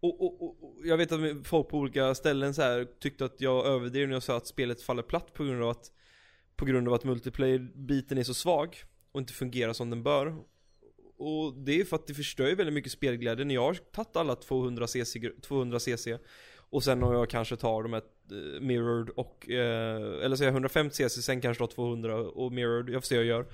och, och, och, jag vet att folk på olika ställen så här tyckte att jag överdrev när jag sa att spelet faller platt på grund av att På grund av att multiplayer-biten är så svag och inte fungerar som den bör Och det är för att det förstör ju väldigt mycket spelglädje när jag har tagit alla 200 cc, 200 cc Och sen om jag kanske tar de här eh, mirrored och, eh, eller säger 150 cc, sen kanske då 200 och mirrored, jag får se hur jag gör.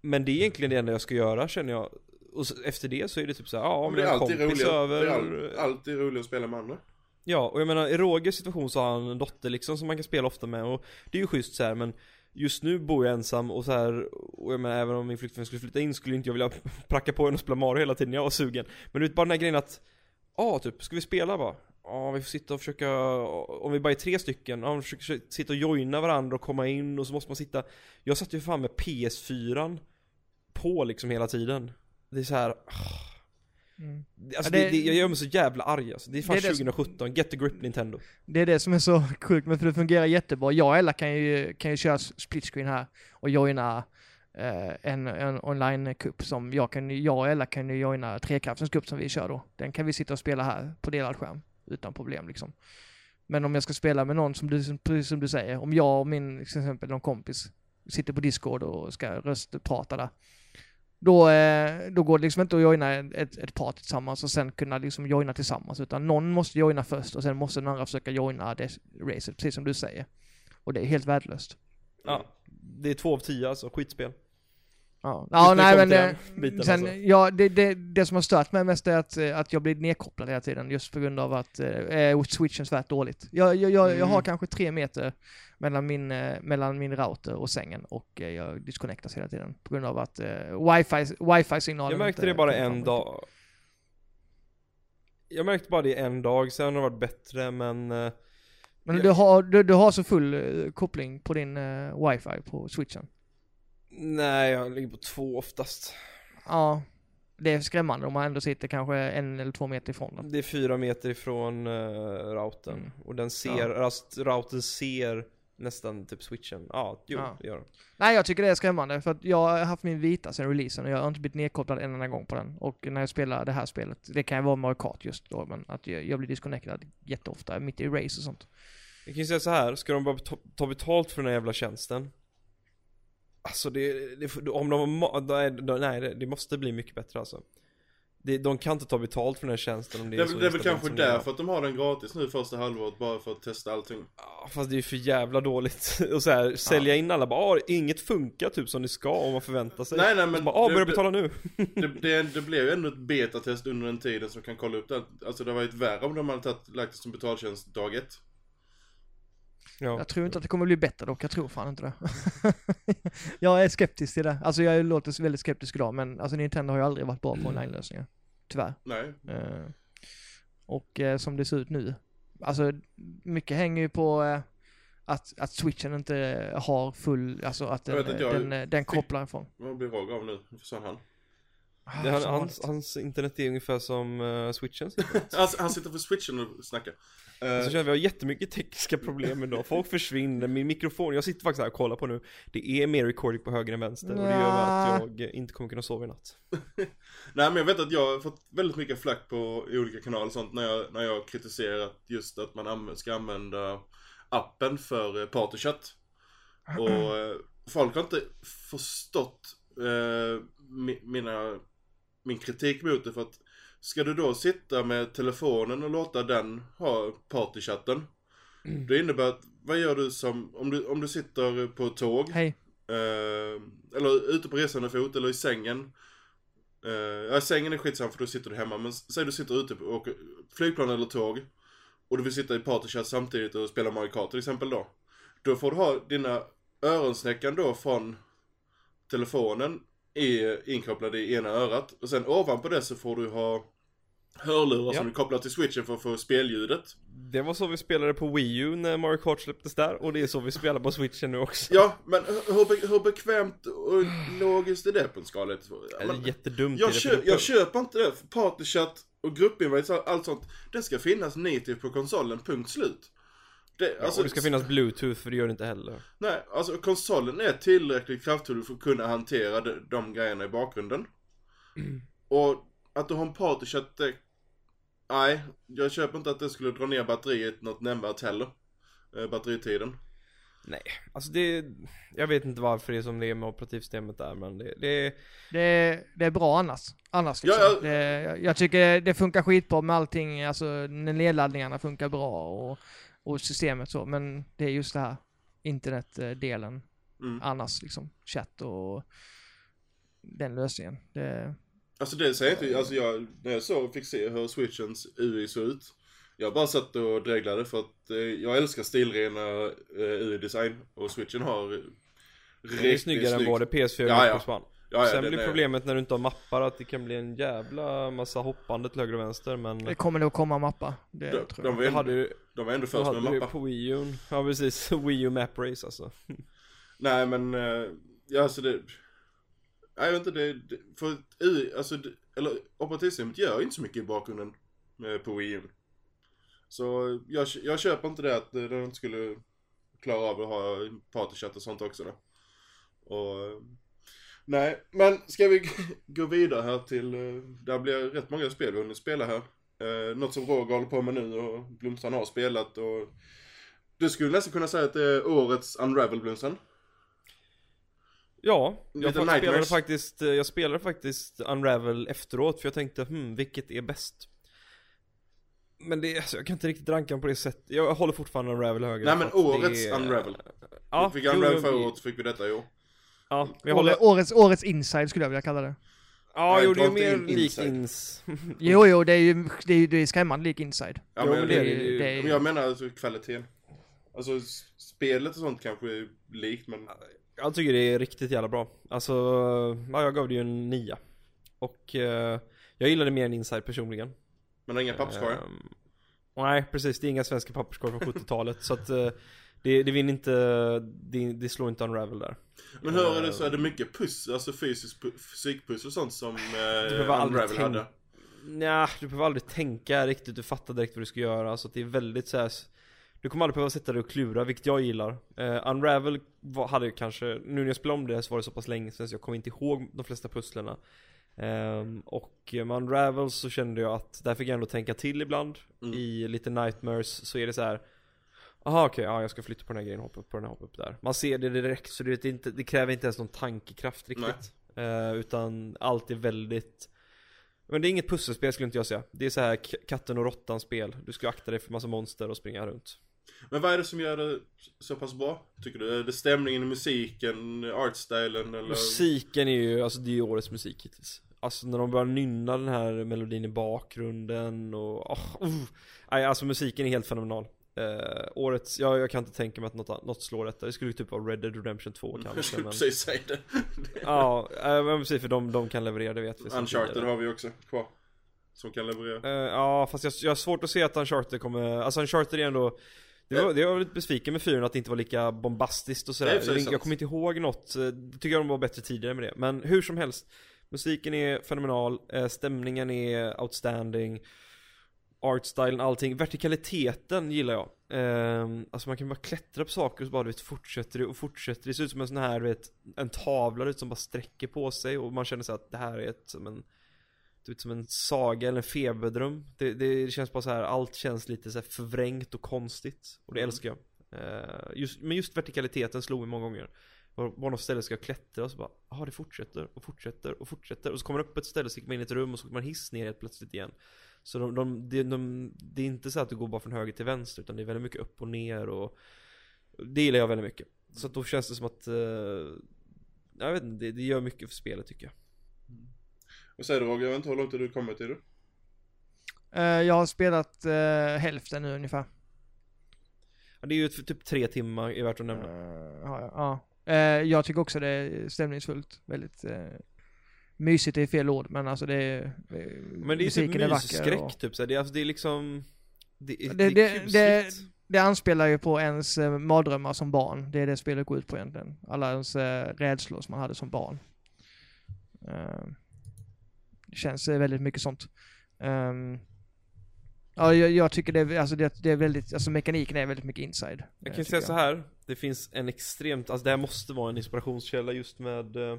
Men det är egentligen det enda jag ska göra känner jag. Och så, efter det så är det typ så här, ja om Men det är kompis roligt, över. det är all, alltid roligt att spela med andra. Ja, och jag menar i Rogers situation så har han en dotter liksom som man kan spela ofta med och det är ju schysst så här, men Just nu bor jag ensam och så här och jag menar även om min flickvän skulle flytta in skulle inte jag vilja pracka på henne och spela Mario hela tiden, jag var sugen Men du vet bara den här grejen att Ja typ, ska vi spela bara? Ja vi får sitta och försöka, om vi bara är tre stycken, ja vi försöker sitta och joina varandra och komma in och så måste man sitta Jag satt ju fan med PS4 På liksom hela tiden Det är så här Mm. Alltså Ja, det- det, det, jag gör mig så jävla arg alltså. Det är fan Det är det som- 2017, get the grip Nintendo Det är det som är så sjukt, men för det fungerar jättebra. Jag och Ella kan ju, kan ju köra split screen här och joina eh, en, en online-cup som jag kan, jag och Ella kan ju joina trekraftens cup som vi kör då. Den kan vi sitta och spela här på delad skärm utan problem liksom. Men om jag ska spela med någon som du, som- precis som du säger, om jag och min, till exempel någon kompis, sitter på Discord och ska röstprata där. Då, eh, då går det liksom inte att joina ett, ett par tillsammans och sen kunna liksom joina tillsammans, utan någon måste joina först och sen måste den andra försöka joina det racet, precis som du säger. Och det är helt värdelöst. Ja, det är två av tio alltså, skitspel Ja, ja nej det men kommer det, till den biten, sen, alltså. ja, det, det, det som har stört mig mest är att, eh, att jag blir nedkopplad hela tiden just på grund av att eh, switchen svärt dåligt. Jag, jag, jag, jag har Mm. kanske tre meter mellan min, eh, mellan min router och sängen och eh, jag disconnectas hela tiden på grund av att eh, wifi, wifi-signalen Jag märkte inte det bara en dag Jag märkte bara det en dag, sen har det varit bättre men eh, Men jag- du, har, du, du har så full eh, koppling på din eh, wifi på switchen? Nej, jag ligger på två oftast Ja. Det är skrämmande om man ändå sitter kanske en eller två meter ifrån den. Det är fyra meter ifrån uh, routern Mm. Och den ser, alltså, routern ser nästan typ switchen Ja, jo, Ja. det gör den Nej, jag tycker det är skrämmande för att jag har haft min vita sedan releasen och jag har inte blivit nedkopplad en enda gång på den. Och när jag spelar det här spelet, det kan ju vara Mario Kart just då, men att jag, jag blir disconnectad jätteofta mitt i race och sånt. Jag kan ju säga så här, ska de bara ta, ta betalt för den här jävla tjänsten? Alltså det, det om de, ma- nej, det, måste bli mycket bättre alltså det, De kan inte ta betalt för den här tjänsten om det Det är så det är väl kanske därför att de har den gratis nu första halvåret bara för att testa allting. Ja, Fast det är ju för jävla dåligt och så här, sälja in alla bara, ah, inget funkar typ som det ska om man förväntar sig Nej nej Så men bara, ah, börja betala nu det, det, det blev ju ändå ett betatest under den tiden som kan kolla upp det. Alltså det var ju värre om de hade tagit, lagt det som betaltjänst dag ett. Ja, Jag tror inte att det kommer bli bättre dock, jag tror fan inte det. jag är skeptisk till det. Alltså jag låter väldigt skeptisk idag, men alltså Nintendo har ju aldrig varit bra på online-lösningar. Tyvärr. Nej. Eh, och eh, som det ser ut nu. Alltså mycket hänger ju på eh, att, att switchen inte har full, alltså att Jag den, vet inte, jag- den, eh, den kopplar ifrån. Vad blir Roger av nu? Nu försvann han. Ah, det, han, som hans, hans internet är ungefär som uh, switchens Alltså, han sitter på switchen och snackar. Eh, Så känner vi har jättemycket tekniska problem idag, folk försvinner, min mikrofon, jag sitter faktiskt här och kollar på nu. Det är mer recording på höger än vänster och det gör att jag inte kommer kunna sova i natt. Nej men jag vet att jag har fått väldigt mycket flack på olika kanaler och sånt när jag, när jag kritiserat just att man anv- ska använda appen för eh, partychat. Och eh, folk har inte förstått eh, mi, mina, min kritik mot det för att ska du då sitta med telefonen och låta den ha partychatten. Det innebär att, vad gör du som, om du, om du sitter på ett tåg Hej. Eh, eller ute på resande fot eller i sängen. Uh, ja, sängen är skitsam för då sitter du hemma. Men säg du sitter ute åker flygplan eller tåg. Och du vill sitta i partychat samtidigt och spela Mario Kart till exempel då. Då får du ha dina öronsnäckan då från telefonen i, inkopplade i ena örat. Och sen ovanpå det så får du ha hörlurar Ja. som du kopplar till switchen för att få spelljudet. Det var så vi spelade på Wii U när Mario Kart släpptes där och det är så vi spelar på switchen nu också Ja, men hur, be- hur bekvämt och logiskt är det på en skala? är Men- jättedumt Jag, är köp, jag köper inte det. Partychat och gruppinvites och allt sånt. Det ska finnas native på konsolen, punkt slut. Det, Ja, alltså, och det ska finnas bluetooth för det gör det inte heller Nej, alltså konsolen är tillräckligt kraftfull för att kunna hantera de, de grejerna i bakgrunden. Och att du har en Partychat, det... Nej, jag köper inte att det skulle dra ner batteriet något nämnvärt heller. Eh, batteritiden. Nej, alltså det, jag vet inte varför det är som det är med operativsystemet där men det, det Det är, det är bra annars. Annars liksom. ja. Det, jag- jag tycker det funkar skitbra med allting, alltså när nedladdningarna funkar bra och, och systemet så, men det är just det här internetdelen Mm. annars liksom. Chatt och den lösningen. Det, Alltså det säger inte, alltså jag, när jag såg, fick se hur switchens UI såg ut. Jag bara satt och dreglade för att eh, jag älskar stilrena eh, UI-design och switchen har är snyggare än snygg- både PS4 och Ja, ja. Xbox One. Ja, ja, Sen blir är- problemet när du inte har mappar att det kan bli en jävla massa hoppande till höger och vänster men det kommer nog komma mappa. Det De, tror de, jag. var det ändå, hade ju, de var ändå de först med mappa. på Wii U, ja precis, Wii U Map Race alltså. Nej men, eh, ja alltså det... Nej jag vet inte, det, det för UI, alltså, det, eller operativsystemet gör ju inte så mycket i bakgrunden eh, på Wii U. Så jag, jag köper inte det att eh, den inte skulle klara av att ha partychatt och sånt också då. Och, nej, men ska vi gå vidare här till, eh, där blir rätt många spel vi hunnit spela här. Eh, något som Roger håller på med nu och Blomstrand har spelat och du skulle nästan kunna säga att det är årets Unravel Blomstrand. Ja, jag spelade nightmares. faktiskt, eh, jag spelade faktiskt Unravel efteråt för jag tänkte hmm, vilket är bäst? Men det, alltså, jag kan inte riktigt ranka på det sättet, jag håller fortfarande Unravel högre Nej men det årets är- Unravel. Ja, fick Unravel förra året så fick vi detta i år. Ja, jag håller, Årets, årets inside skulle jag vilja kalla det. ja jo det är ju mer in likt inside. ins... Jo, jo, det är ju det är, ju- det är skrämmande lik inside. Ja, men det, det är det är- men jag menar alltså kvaliteten. Alltså spelet och sånt kanske är likt men... Jag tycker det är riktigt jävla bra. Alltså, ja, jag gav det ju en nia. Och eh, jag gillade mer än Inside personligen. Men har inga papperskorgar. Ehm, nej, precis. Det är inga svenska papperskorgar från 70-talet. så att eh, det, det vinner inte, det, det slår inte Unravel där. Men hur är det så? Är det mycket pussel, alltså fysisk pu- fysikpussel och sånt som eh, Unravel hade? Nja, du behöver aldrig tänka riktigt, du fattar direkt vad du ska göra. Så att det är väldigt så här. Du kommer aldrig behöva sätta dig och klura, vilket jag gillar. Eh, Unravel var, hade ju kanske, nu när jag spelade om det så var det så pass länge sedan så jag kommer inte ihåg de flesta pusslerna. Ehm, och med Unravel så kände jag att där fick jag ändå tänka till ibland. Mm. I lite Nightmares så är det så här. Aha okej, ja jag ska flytta på den här grejen, hoppa upp på den här, hoppa upp där. Man ser det direkt så det, inte, det kräver inte ens någon tankekraft riktigt. Eh, utan allt är väldigt men det är inget pusselspel skulle inte jag säga. Det är så här katten och råttan spel. Du ska akta dig för massa monster och springa runt. Men vad är det som gör det så pass bra? Tycker du? Är det stämningen i musiken, artstylen eller? Musiken är ju, alltså det är ju årets musik hittills. Alltså när de börjar nynna den här melodin i bakgrunden och, oh, uh. Nej alltså musiken är helt fenomenal. Eh, årets, ja, jag kan inte tänka mig att något, något slår detta. Det skulle typ vara Red Dead Redemption 2 Jag kanske skulle men... precis säga det. Ja, eh, men precis för de, de kan leverera, det vet vi. Uncharted har vi också kvar. Som kan leverera. Eh, ja, fast jag, jag har svårt att se att Uncharted kommer, alltså Uncharted är ändå det var, det var lite besviken med fyran att det inte var lika bombastiskt och sådär. Jag, jag kommer inte ihåg något, eh, tycker jag de var bättre tidigare med det. Men hur som helst, musiken är fenomenal, eh, stämningen är outstanding, artstylen, allting. Vertikaliteten gillar jag. Eh, alltså man kan bara klättra på saker och så bara du vet, fortsätter det och fortsätter. Det ser ut som en sån här, vet, en tavla vet, som bara sträcker på sig och man känner sig att det här är ett, som en vet, som en saga eller en feberdröm. Det, det känns bara så här, allt känns lite så här förvrängt och konstigt. Och det Mm. älskar jag. Eh, just, men just vertikaliteten slog mig många gånger. Var något ställe ska jag klättra och så bara, ja det fortsätter och fortsätter och fortsätter. Och så kommer man upp på ett ställe, så gick man in i ett rum och så går man hiss ner helt plötsligt igen. Så de, de, de, de, det är inte så att du går bara från höger till vänster, utan det är väldigt mycket upp och ner och det gillar jag väldigt mycket. Så att då känns det som att, eh, jag vet inte, det, det gör mycket för spelet tycker jag. Vad säger du Roger? Jag vet inte hur långt har du kommit till det? Eh, jag har spelat eh, hälften nu ungefär. Ja, det är ju typ tre timmar, är värt att nämna. Uh. Ja. Eh, jag tycker också det är stämningsfullt. Väldigt uh, mysigt är fel ord, men alltså det är... eh, Men det är ju typ mysskräck och- typ så det, är, alltså, det är liksom Det är, Det- det, är det- det- anspelar ju på ens uh, mardrömmar som barn. Det är det spelet går ut på egentligen. Alla ens uh, rädslor som man hade som barn. Eh, det känns eh, väldigt mycket sånt. Ehm, ja, jag, jag tycker det alltså det, är väldigt, alltså mekaniken är väldigt mycket inside. Jag eh, kan säga så här. Det finns en extremt, alltså det här måste vara en inspirationskälla just med eh, eh,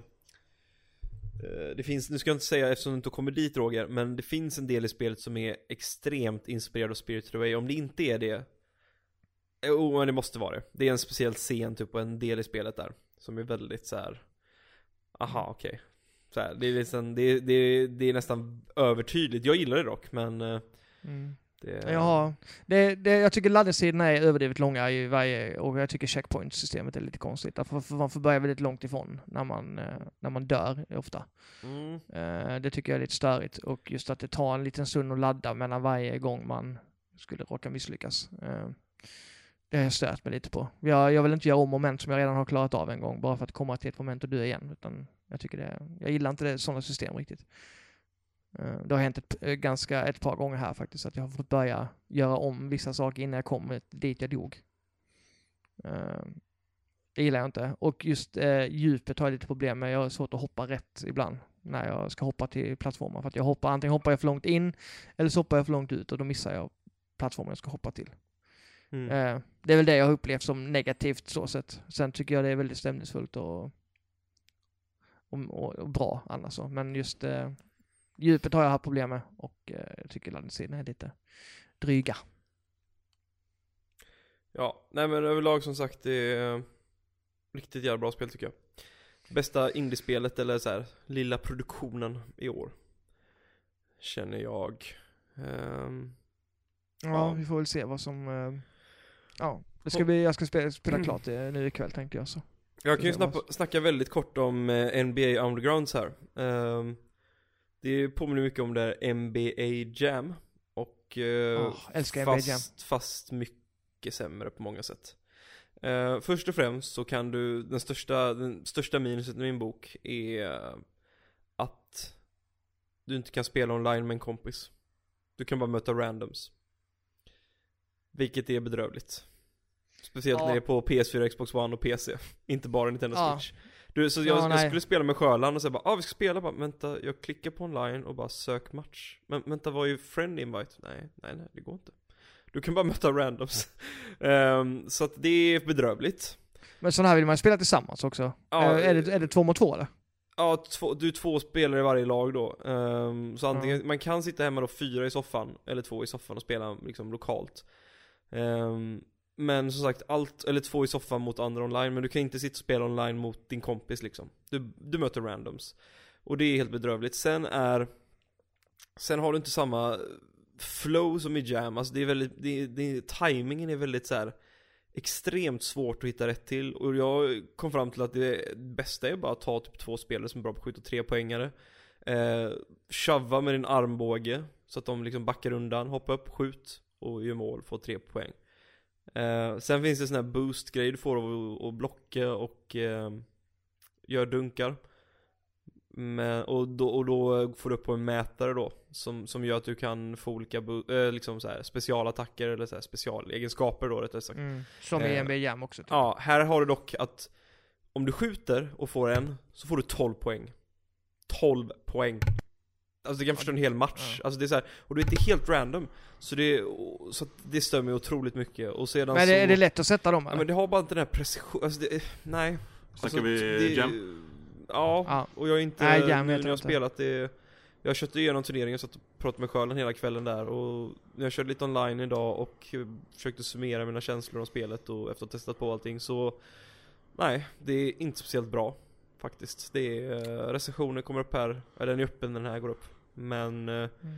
Eh, det finns, nu ska jag inte säga eftersom du inte kommer dit Roger, men det finns en del i spelet som är extremt inspirerad av Spirited Away. Om det inte är det Jo, men det måste vara det. Det är en speciell scen typ och en del i spelet där. Som är väldigt så här. Aha, okej. Så här, det är liksom, det, det, det är nästan övertydligt. Jag gillar det dock, men eh, Mm det... Ja, det, det, jag tycker laddningstiderna är överdrivet långa i varje, och jag tycker checkpoint-systemet är lite konstigt. För, för man får börja väldigt långt ifrån när man, eh, när man dör ofta. Mm. Eh, Det tycker jag är lite störigt och just att det tar en liten stund att ladda mellan varje gång man skulle råka misslyckas. Eh, Det har jag stört mig lite på. Jag, jag vill inte göra om moment som jag redan har klarat av en gång bara för att komma till ett moment och dö igen. Utan jag tycker det, jag gillar inte det, sådana system riktigt. Eh, Det har hänt ett, eh, ganska, ett par gånger här faktiskt att jag har fått börja göra om vissa saker innan jag kommer dit jag dog. Eh, Det gillar jag inte. Och just eh, djupet har jag lite problem med. Jag har svårt att hoppa rätt ibland när jag ska hoppa till plattformar. För att jag hoppar, antingen hoppar jag för långt in eller så hoppar jag för långt ut och då missar jag plattformen jag ska hoppa till. Mm. Eh, det är väl det jag har upplevt som negativt så sett. Sen tycker jag det är väldigt stämningsfullt och, och, och, och bra annars så. Men just eh, djupet har jag haft problem med och eh, jag tycker laddningstiderna är lite dryga. Ja, nej men överlag som sagt det är riktigt jävla bra spel tycker jag. Bästa indiespelet eller så här lilla produktionen i år. Känner jag. Ehm, Ja, Ja. vi får väl se vad som... Eh, ja, det ska bli, jag ska spela, spela klart det nu ikväll tänkte jag så. jag kan ju snappa, snacka väldigt kort om eh, NBA Undergrounds här. Ehm, det påminner mycket om det här NBA Jam. Och eh, Åh, älskar NBA fast, Jam. fast mycket sämre på många sätt. Eh, först och främst så kan du, den största, den största minuset i min bok är att du inte kan spela online med en kompis. Du kan bara möta randoms. Vilket är bedrövligt. Speciellt Ja. när det är på PS4, Xbox One och PC. Inte bara Nintendo Ja. Switch. Du, så jag, Ja, jag skulle spela med Sjöland och säga bara ah, vi ska spela bara, vänta, jag klickar på online och bara sök match. Men vänta, vad är ju friend invite? Nej, nej, nej, det går inte. Du kan bara möta randoms. Ehm, så att det är bedrövligt. Men sådana här vill man spela tillsammans också. Ja, Eh, är, det, är det två mot två eller? Ja, två, du är två spelare i varje lag då. Ehm, så antingen, Ja. man kan sitta hemma då fyra i soffan, eller två i soffan och spela liksom lokalt. Ehm, men som sagt, allt, eller två i soffan mot andra online, men du kan inte sitta och spela online mot din kompis liksom. Du, du möter randoms. Och det är helt bedrövligt. Sen är, sen har du inte samma flow som i Jam, alltså det är väldigt, det, det, timingen är väldigt så här extremt svårt att hitta rätt till och jag kom fram till att det bästa är bara att ta typ två spelare som är bra på att skjuta tre poängare eh, Shova med din armbåge så att de liksom backar undan, hoppa upp, skjut och gör mål, får tre poäng eh, Sen finns det sån här boost-grej du får av att- blocka och eh, gör dunkar men, och, då, och då får du upp på en mätare då som, som gör att du kan få olika eh, liksom så här, specialattacker eller så här, specialegenskaper då rättare sagt Mm. Som i Eh, NBA Jam också. Typ. Ja, här har du dock att om du skjuter och får en så får du 12 poäng 12 poäng Alltså du kan förstå en hel match, Ja. alltså det är så här, och du vet det är helt random Så det, så det stör mig otroligt mycket och sedan Men så är det, är det lätt att sätta dem Ja eller? men det har bara inte den här precision, alltså det, nej Snackar alltså, vi det, Jam? Ja, Ja. och jag är inte, Nej, Jam nu när jag har spelat det Jag köpte igenom turneringen så att jag pratade med Sjölen hela kvällen där och jag körde lite online idag och försökte summera mina känslor om spelet och efter att ha testat på allting så Nej, det är inte speciellt bra faktiskt. Det är, eh, recensionen kommer upp här, eller den är öppen när den här går upp. Men eh, Mm.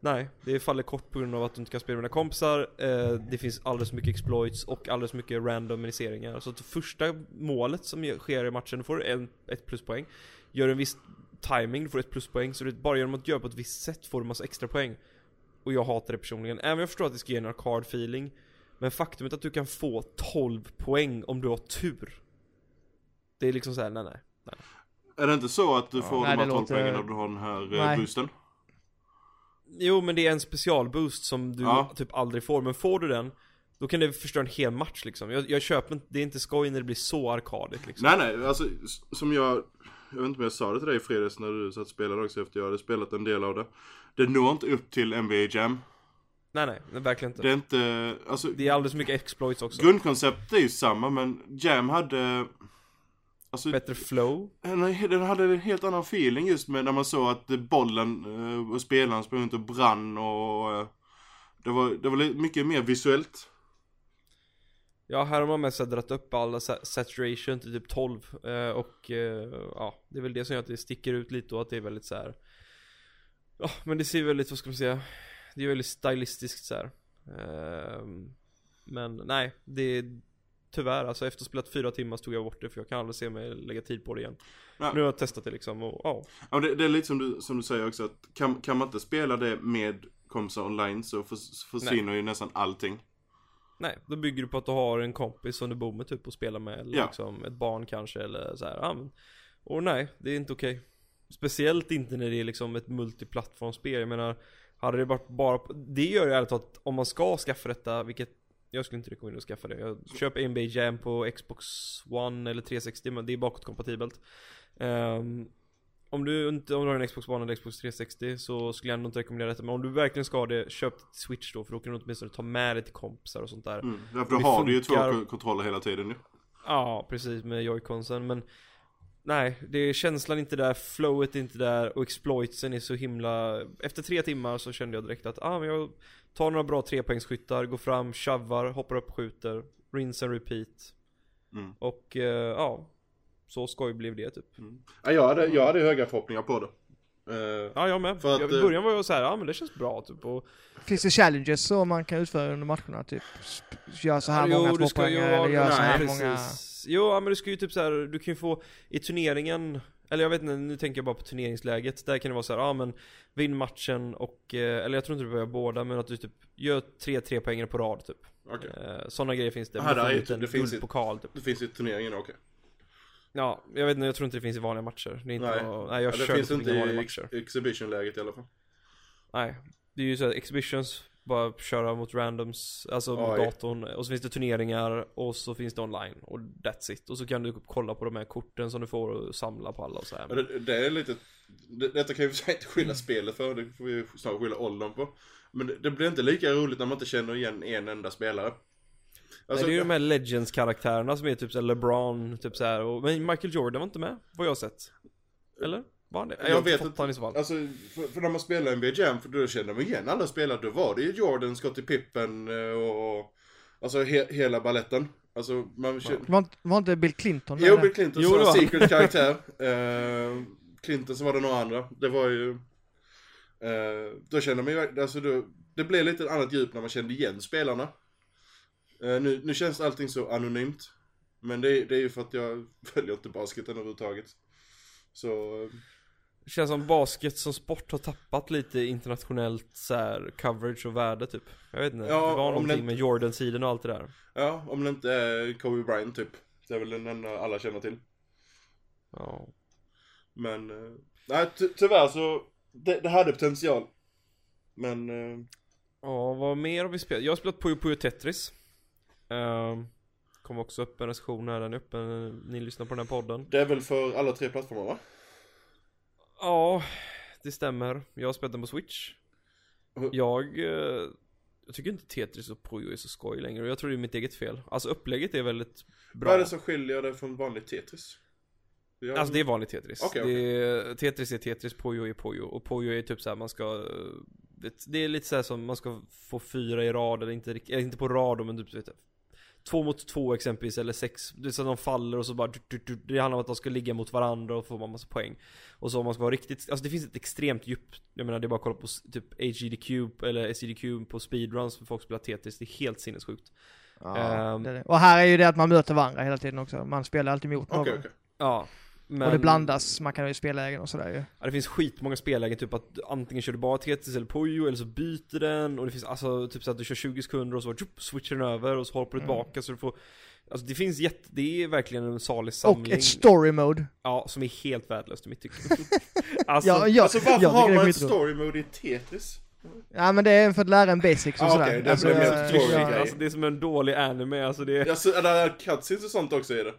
Nej, det faller kort på grund av att du inte kan spela med dina kompisar. Eh, Det finns alldeles för mycket exploits och alldeles för mycket randomiseringar Så första målet som sker i matchen, då får du en, ett pluspoäng. Gör en viss timing, du får ett pluspoäng. Så det bara genom att göra på ett visst sätt får du massa extra poäng. Och jag hatar det personligen, även om jag förstår att det ska ge en arcade feeling. Men faktumet att du kan få 12 poäng om du har tur. Det är liksom såhär, nej nej Är det inte så att du Ja, får nej, de här det 12 låter- poängen när du har den här Nej. eh, boosten? Jo men det är en specialboost som du Ja. typ aldrig får, men får du den Då kan det förstöra en hel match liksom. Jag, jag köper inte, det är inte skoj när det blir så arkadigt liksom. Nej nej, alltså som jag Jag vet inte om jag sa det till dig i fredags när du satt och spelade också efter jag hade spelat en del av det. Det når inte upp till NBA Jam. Nej nej, nej, verkligen inte. Det är inte, alltså Det är alldeles för mycket exploits också. Grundkonceptet är ju samma men Jam hade Alltså Bättre flow den den hade en helt annan feeling just med när man såg att bollen eh, och spelaren sprang runt och brann och eh, Det var, det var mycket mer visuellt Ja, här har man mest dragit upp alla sa- saturation till typ 12 eh, och eh, ja, det är väl det som gör att det sticker ut lite och att det är väldigt så här. Ja, men det ser väldigt, vad ska man säga, det är väldigt stylistiskt så här. Ehm, men nej, det är tyvärr alltså efter spelat fyra timmar så tog jag bort det för jag kan aldrig se mig lägga tid på det igen. Ja. Nu har jag testat det liksom och ja. Ja, det, det är lite som du, som du säger också att kan, kan man inte spela det med kompisar online så förs, försvinner ju nästan allting. Nej, då bygger du på att du har en kompis som du bor med typ och spelar med eller Ja. liksom ett barn kanske eller så här. Ja, men, och nej, det är inte okej. Speciellt inte när det är liksom ett multiplattformsspel. Jag menar, hade det varit bara på, Det gör ju ärligt talat att om man ska skaffa detta, vilket jag skulle inte rekommendera att skaffa det. Jag köper NBA Jam på Xbox One eller 360 men det är bakåtkompatibelt. Ehm, om du inte om du har en Xbox One eller Xbox 360 så skulle jag ändå inte rekommendera detta. Men om du verkligen ska ha det, köp till Switch då för då kan du åtminstone ta med det till kompisar och sånt där. Mm. Därför har du ju två funkar. ko- kontroller hela tiden nu. Ja, precis med joyconsen men Nej, det är känslan inte där, flowet är inte där och exploitsen är så himla Efter tre timmar så kände jag direkt att ah, men jag tar några bra trepoängsskyttar, går fram, shovar, hoppar upp, skjuter Rinse and repeat Mm. Och eh, ja Så skoj blev det typ Ja, jag, hade, jag hade höga förhoppningar på det. Eh, Ja jag med, För att, i eh, början var jag så här, ja men det känns bra typ och Finns det challenges som man kan utföra under matcherna? Typ göra så här Jo, många tvåpoängare eller göra så nej, här precis. många... Jo, men du ska ju typ så här, du kan ju få i turneringen eller jag vet inte, nu tänker jag bara på turneringsläget. Där kan det vara så här, ja men vinn matchen och, eh, eller jag tror inte du behöver båda, men att du typ gör tre tre poängare på rad typ. Okej. Eh, Sådana grejer finns det. Aha, Du det får är en det finns guldpokal typ. Det finns ju turneringen okej. Ja, jag vet inte, jag tror inte det finns i vanliga matcher. Det är inte, Nej. nej, nej jag Ja, kör det finns inte i i matcher. ex- exhibition-läget i alla fall. Nej, det är ju så här, exhibitions, bara köra mot randoms, alltså mot datorn. Och så finns det turneringar och så finns det online och that's it. Och så kan du kolla på de här korten som du får och samla på alla och så här. Det, det är lite, det, detta kan ju för inte skylla spelet för, det får vi snarare skylla åldern på. Men det, det blir inte lika roligt när man inte känner igen en enda spelare. Alltså, Nej, det är ju de här Legends-karaktärerna som är typ såhär LeBron, typ såhär Men Michael Jordan var inte med, vad jag har sett Eller? Var det? Jag vet inte. Alltså, för, för när man spelar NBA Jam, för då känner man igen alla spelare, då var det ju Jordan, Scottie Pippen eh, och, alltså he, hela balletten. Alltså, man känner, Var, inte- var inte Bill Clinton Jo? Bill Clinton som var secret karaktär. Eh, Clinton så var det några andra. Det var ju... eh, då kände man ju, alltså då, det blev lite ett annat djup när man kände igen spelarna. Eh, nu, nu känns allting så anonymt. Men det, är- det är ju för att jag följer inte basketen överhuvudtaget. Så, Det känns som basket som sport har tappat lite internationellt så här, coverage och värde typ Jag vet inte, Ja, det var någonting det- med Jordan-sidan och allt det där ja, om det inte är Kobe Bryant typ. Det är väl den enda alla känner till. Ja Men, eh, nej ty tyvärr så, det, det hade potential. Men, eh, Ja, vad mer har vi spelat? Jag har spelat Puyo Puyo Tetris um, Kom också upp en recension här, den är uppe, ni lyssnar på den här podden det är väl för alla tre plattformar va? Ja, det stämmer. Jag har spelat den på Switch. Jag, eh, jag tycker inte Tetris och Puyo är så skoj längre och jag tror det är mitt eget fel. Alltså upplägget är väldigt bra. Vad är det som skiljer det från vanligt Tetris? Jag... Alltså det är vanligt Tetris. Okej, det är, Tetris är Tetris, Puyo är Puyo. Och Puyo är typ såhär man ska eh, det, det är lite såhär som man ska få fyra i rad eller inte, eller inte på rad men typ Två mot två exempelvis eller sex, det är så att de faller och så bara du, du, du, Det handlar om att de ska ligga mot varandra och få man massa poäng Och så om man ska vara riktigt, alltså det finns ett extremt djup Jag menar det är bara att kolla på typ HGD Cube eller SCD Cube på speedruns för folk spelar Tetris, det är helt sinnessjukt Ja, Ehm. det det. Och här är ju det att man möter varandra hela tiden också. Man spelar alltid mot någon. Okej, okej. Ja men... Och det blandas, man kan ju spellägen och sådär ju. Ja, det finns skitmånga spellägen, typ att antingen kör du bara Tetris eller Puyo eller så byter den och det finns alltså typ så att du kör 20 sekunder och så tjup, switchar den över och så hoppar du Mm. tillbaka så du får Alltså det finns jätte, det är verkligen en salig Och samling ett story mode. Ja, som är helt värdelöst i mitt tycke Alltså, Ja, ja, Alltså varför tycker har det är man ett story mode i Tetris? Ja men det är för att lära en basics och Ah, sådär. okej, det alltså, jag- tutorial jag- grej. alltså det är som en dålig anime, alltså det Alltså, är det cutscenes och sånt också i det?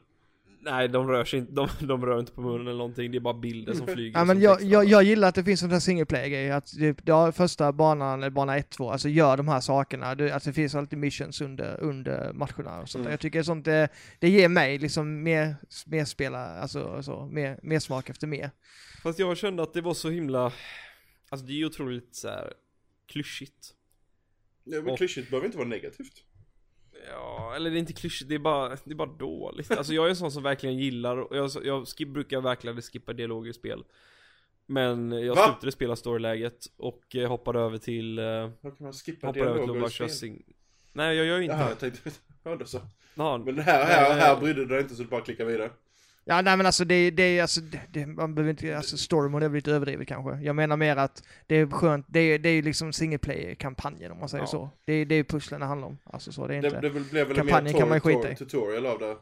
Nej de rör sig inte, de, de rör inte på munnen eller någonting, det är bara bilder som flyger Ja men som jag, jag, jag gillar att det finns en sån här single player att det, ja, första banan, eller bana 1, 2, alltså gör de här sakerna. Det, alltså det finns alltid missions under, under matcherna och sånt. Mm. Jag tycker sånt det, det ger mig liksom mer, mer spela, alltså så, mer, mer smak efter mer. Fast jag kände att det var så himla Alltså det är ju otroligt så här klyschigt Ja, men Och- klyschigt behöver inte vara negativt. Ja, eller det är inte klyschigt, det är bara, det är bara dåligt. Alltså jag är en sån som verkligen gillar, och jag, jag skip, brukar verkligen skippa dialoger i spel. Men jag Va? slutade spela storyläget och eh, hoppade över till, eh, Hur kan man skippa dialoger i spel? sing... Nej jag gör ju inte Jaha, jag tänkte, ja då så. Ja, Men här, här, här brydde du dig inte så du bara klickar vidare. Ja, nej men alltså det, det är alltså, det, det, man behöver inte, alltså story mode är väl lite överdrivet kanske. Jag menar mer att det är skönt, det är, det är ju liksom single player-kampanjen om man säger Ja. så. Det är, det är pusslen det handlar om. Alltså så, det är Det, inte, det blev väl en Kampanjen mer kan man skita i. tor- tutorial av det.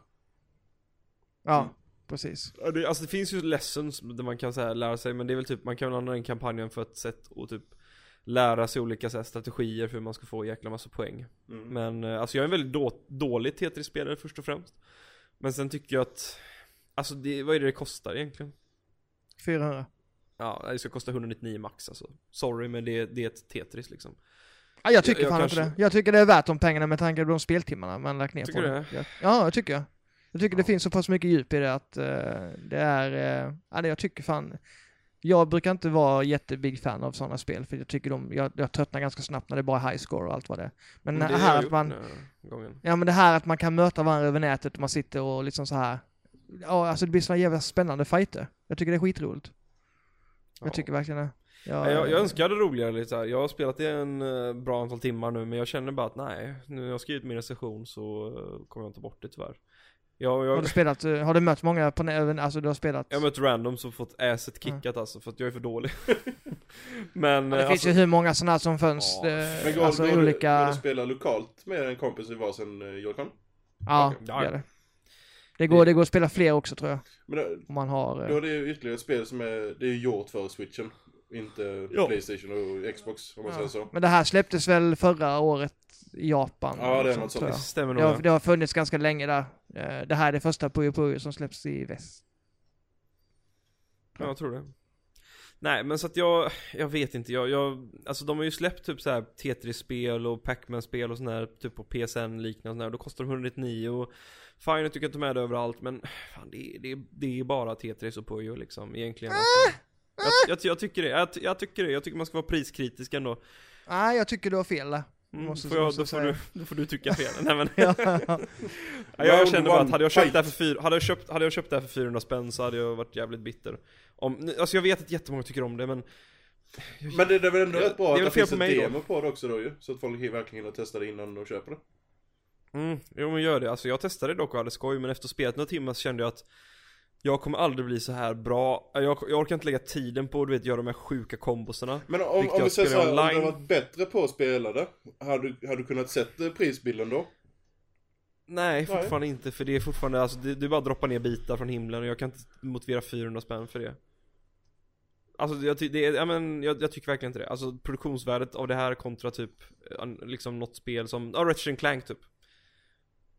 ja, precis. Ja, det, alltså det finns ju lessons där man kan här, lära sig men det är väl typ, man kan väl använda den kampanjen för ett sätt att typ lära sig olika här, strategier för hur man ska få jäkla massa poäng. Mm. Men eh, alltså jag är en väldigt då, dålig Tetris-spelare först och främst. Men sen tycker jag att, alltså det, vad är det det kostar egentligen? 400. Ja, det ska kosta 199 max alltså. Sorry men det, det är ett Tetris liksom. Ja, jag tycker Jag- jag fan inte kanske- det. Jag tycker det är värt de pengarna med tanke på de speltimmarna man lagt ner Tycker på det. det? Ja, jag tycker jag. Jag tycker det Ja. finns så pass mycket djup i det att eh, det är, uh, ja, det- jag tycker fan, jag brukar inte vara jättebig fan av sådana spel för jag tycker de, jag, jag tröttnar ganska snabbt när det bara är high score och allt vad det är. Men, Men det här att man, ja men det här att man kan möta varandra över nätet och man sitter och liksom så här. Ja, alltså det blir såna jävla spännande fighter. Jag tycker det är skitroligt. Ja. Jag tycker verkligen det. Ja, jag, jag önskar det roligare lite här. Jag har spelat det en eh, bra antal timmar nu men jag känner bara att nej, nu när jag har skrivit min recension så eh, kommer jag inte bort det tyvärr. Jag, Har jag, du spelat, eh, har du mött många på nä- alltså du har spelat? jag har mött randoms och fått asset kickat alltså för att jag är för dålig. men Ja, det eh, finns alltså, ju hur många sådana som finns. Ja. eh, Men går, alltså går, du, går olika... du att spela lokalt med en kompis i varsin Joy-Con? Ja, Okej. det gör det. Det går, Det- det går att spela fler också tror jag. Men då, Om man har... då eh, är det ju ytterligare ett spel som är, det är gjort för switchen. Inte Ja. Playstation och Xbox om man säger så. Men det här släpptes väl förra året i Japan? Ja, det är något sånt. det stämmer Det nog. har, det har funnits ganska länge där. Eh, Det här är det första Puyo Puyo som släpps i väst. Ja, jag tror det. Nej men så att jag, jag vet inte, jag, jag, alltså de har ju släppt typ så här Tetris-spel och Pac-Man-spel och sån här, typ på PSN liknande och då kostar de 199 och Fine, jag tycker inte med det överallt men fan, det, det, det är bara Tetris och Puyo liksom egentligen alltså. jag, jag, jag tycker det, jag, jag tycker det, jag tycker man ska vara priskritisk ändå Nej, jag tycker du har fel där. Mm, Måste- får jag, måste då, får du, då får du tycka fel, nej men Ja. Ja, jag kände bara att hade jag köpt det för fyra, hade jag köpt, hade jag köpt det här för 400 spänn så hade jag varit jävligt bitter Om, alltså jag vet att jättemånga tycker om det men Men det, det är väl ändå rätt bra det är att väl det finns på ett mig då. demo på det också då ju. Så att folk verkligen hinner testa det innan de köper det. Mm, jo men gör det. Alltså jag testade dock och hade skoj, men efter spelet några timmar så kände jag att jag kommer aldrig bli så här bra. Jag, jag orkar inte lägga tiden på du vet, göra de här sjuka kombosarna. Men om, om vi säger så spelar här, om du hade varit bättre på att spela det, hade, du- hade du kunnat sett eh, prisbilden då? Nej, fortfarande inte, för det är fortfarande, alltså det, det är bara att droppa ner bitar från himlen och jag kan inte motivera 400 spänn för det. Alltså jag, ty- det är, ja, men, jag, jag tycker verkligen inte det. Alltså produktionsvärdet av det här kontra typ, eh, liksom något spel som, ja Ratchet Clank typ.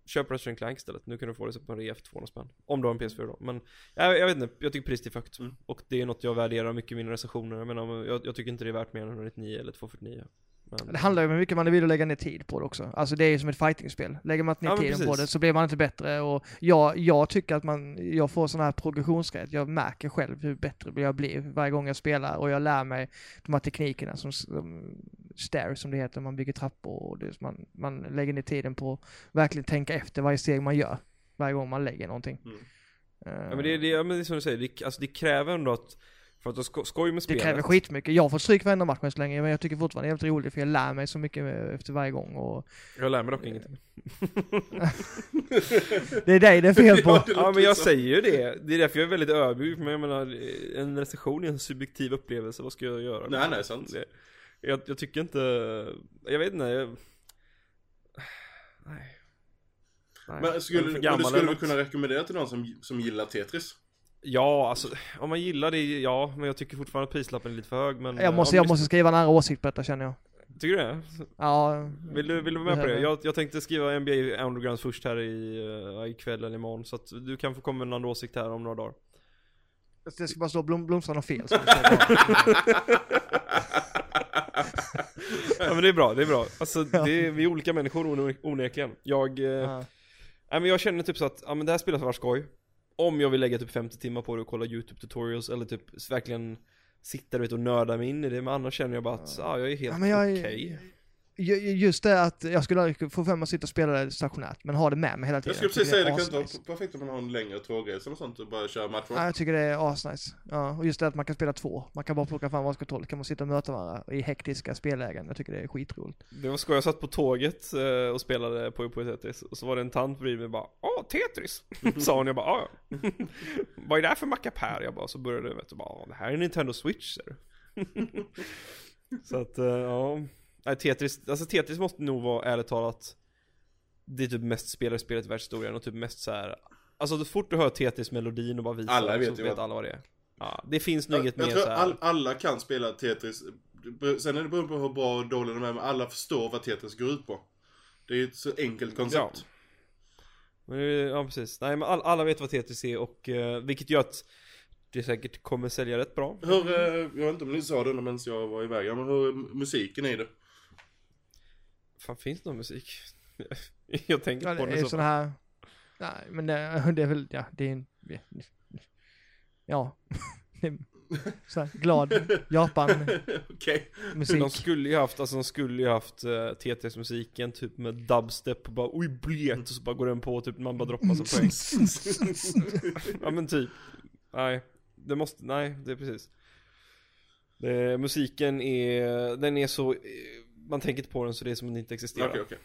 Köp Ratchet Clank istället, nu kan du få det på en rea för 200 spänn. Om du har en PS4 då. Men, jag, jag vet inte, jag tycker priset är för högt. Mm. Och det är något jag värderar mycket i mina recensioner. Jag menar, jag, jag tycker inte det är värt mer än 199 eller 249. Men, Det handlar ju om hur mycket man vill lägga ner tid på det också. Alltså det är ju som ett fightingspel. Lägger man inte ner Ja, tiden på precis. det så blir man inte bättre och jag, jag tycker att man, jag får sån här progressionsrätt. Jag märker själv hur bättre jag blir varje gång jag spelar och jag lär mig de här teknikerna som, som stairs som det heter, man bygger trappor och det, man, man lägger ner tiden på att verkligen tänka efter varje steg man gör. Varje gång man lägger någonting. Mm. Eh, ja men det, det, ja, men det är som du säger, det, alltså det kräver ändå att, för att sko, skoj med det spelet. kräver skitmycket. Jag har fått stryk varenda match så länge men jag tycker fortfarande det är jävligt roligt för jag lär mig så mycket efter varje gång och Jag lär mig dock ingenting. det är dig det är fel på. Ja, det men jag säger ju det, det är därför jag är väldigt ödmjuk, men jag menar en recension är en subjektiv upplevelse, vad ska jag göra? Nej, nej, sant. Det, jag, jag tycker inte, jag vet inte, jag, nej. nej. Men skulle, men du skulle väl kunna rekommendera till någon som, som gillar Tetris? Ja, alltså om man gillar det, ja, men jag tycker fortfarande prislappen är lite för hög, men Jag måste, om jag måste skriva en annan åsikt på detta känner jag. Tycker du det? Ja. Vill du, vill du vara med på det? Jag, jag tänkte skriva NBA Underground först här i, uh, ikväll eller imorgon, så att du kan få komma med en annan åsikt här om några dagar. Det ska bara stå Blom, Blomstrand har fel. Ja men det är bra, det är bra. Alltså det är, vi är olika människor one- onekligen. Jag, eh, ja. nej men jag känner typ så att, ja men det här spelet har varit skoj. Om jag vill lägga typ 50 timmar på det och kolla YouTube tutorials eller typ verkligen sitta du vet, och nörda mig in i det, men annars känner jag bara att, ja jag är helt Ja, okej. ju- just det att jag skulle aldrig få för mig att sitta och spela det stationärt, men ha det med mig hela Jag tiden. skulle precis säga det är kan inte vara perfekt om man har en längre tågresa och sånt och bara köra matcher. Ja, jag tycker det är asnice. Ja, och just det att man kan spela två. Man kan bara plocka fram varsin kontroll, kan man sitta och möta varandra i hektiska spellägen. Jag tycker det är skitroligt. Det var skoj, jag satt på tåget eh, och spelade på på Tetris och så var det en tant bredvid mig bara Åh, Tetris! Sa hon, jag bara "Ja, ja Vad är det här för mackapär? Jag bara, så började jag vet du bara "Ja, Det här är Nintendo Switch ser du Så att, eh, ja Nej, Tetris, alltså Tetris måste nog vara ärligt talat Det är typ mest spelade spelet i världshistorien och typ mest så här. Alltså så fort du hör Tetris-melodin och bara visar Alla vet så vet alla vad det är Ja, det finns nog inget jag mer tror så här. all, alla kan spela Tetris. Sen är det beroende på hur bra och dålig de är, men alla förstår vad Tetris går ut på. Det är ju ett så enkelt koncept. Men, det är- ja precis, nej men all, alla vet vad Tetris är och eh, vilket gör att det säkert kommer sälja rätt bra Hur, eh, jag vet inte om ni sa det medan jag var iväg, men hur är musiken i det? Fan finns det någon musik? jag tänker Ja, på det den är så sån här... Nej, men det, det är väl, ja, det är en... Ja. Så här, glad Japan-musik. Okej. De skulle ju haft, alltså de skulle ju haft uh, Tetris-musiken typ med dubstep och bara oj blet och så bara går den på typ man bara droppar som poäng Ja men typ Nej, det måste, nej det är precis det, Musiken är, den är så, eh, man tänker inte på den så det är som att den inte existerar Okej, okej.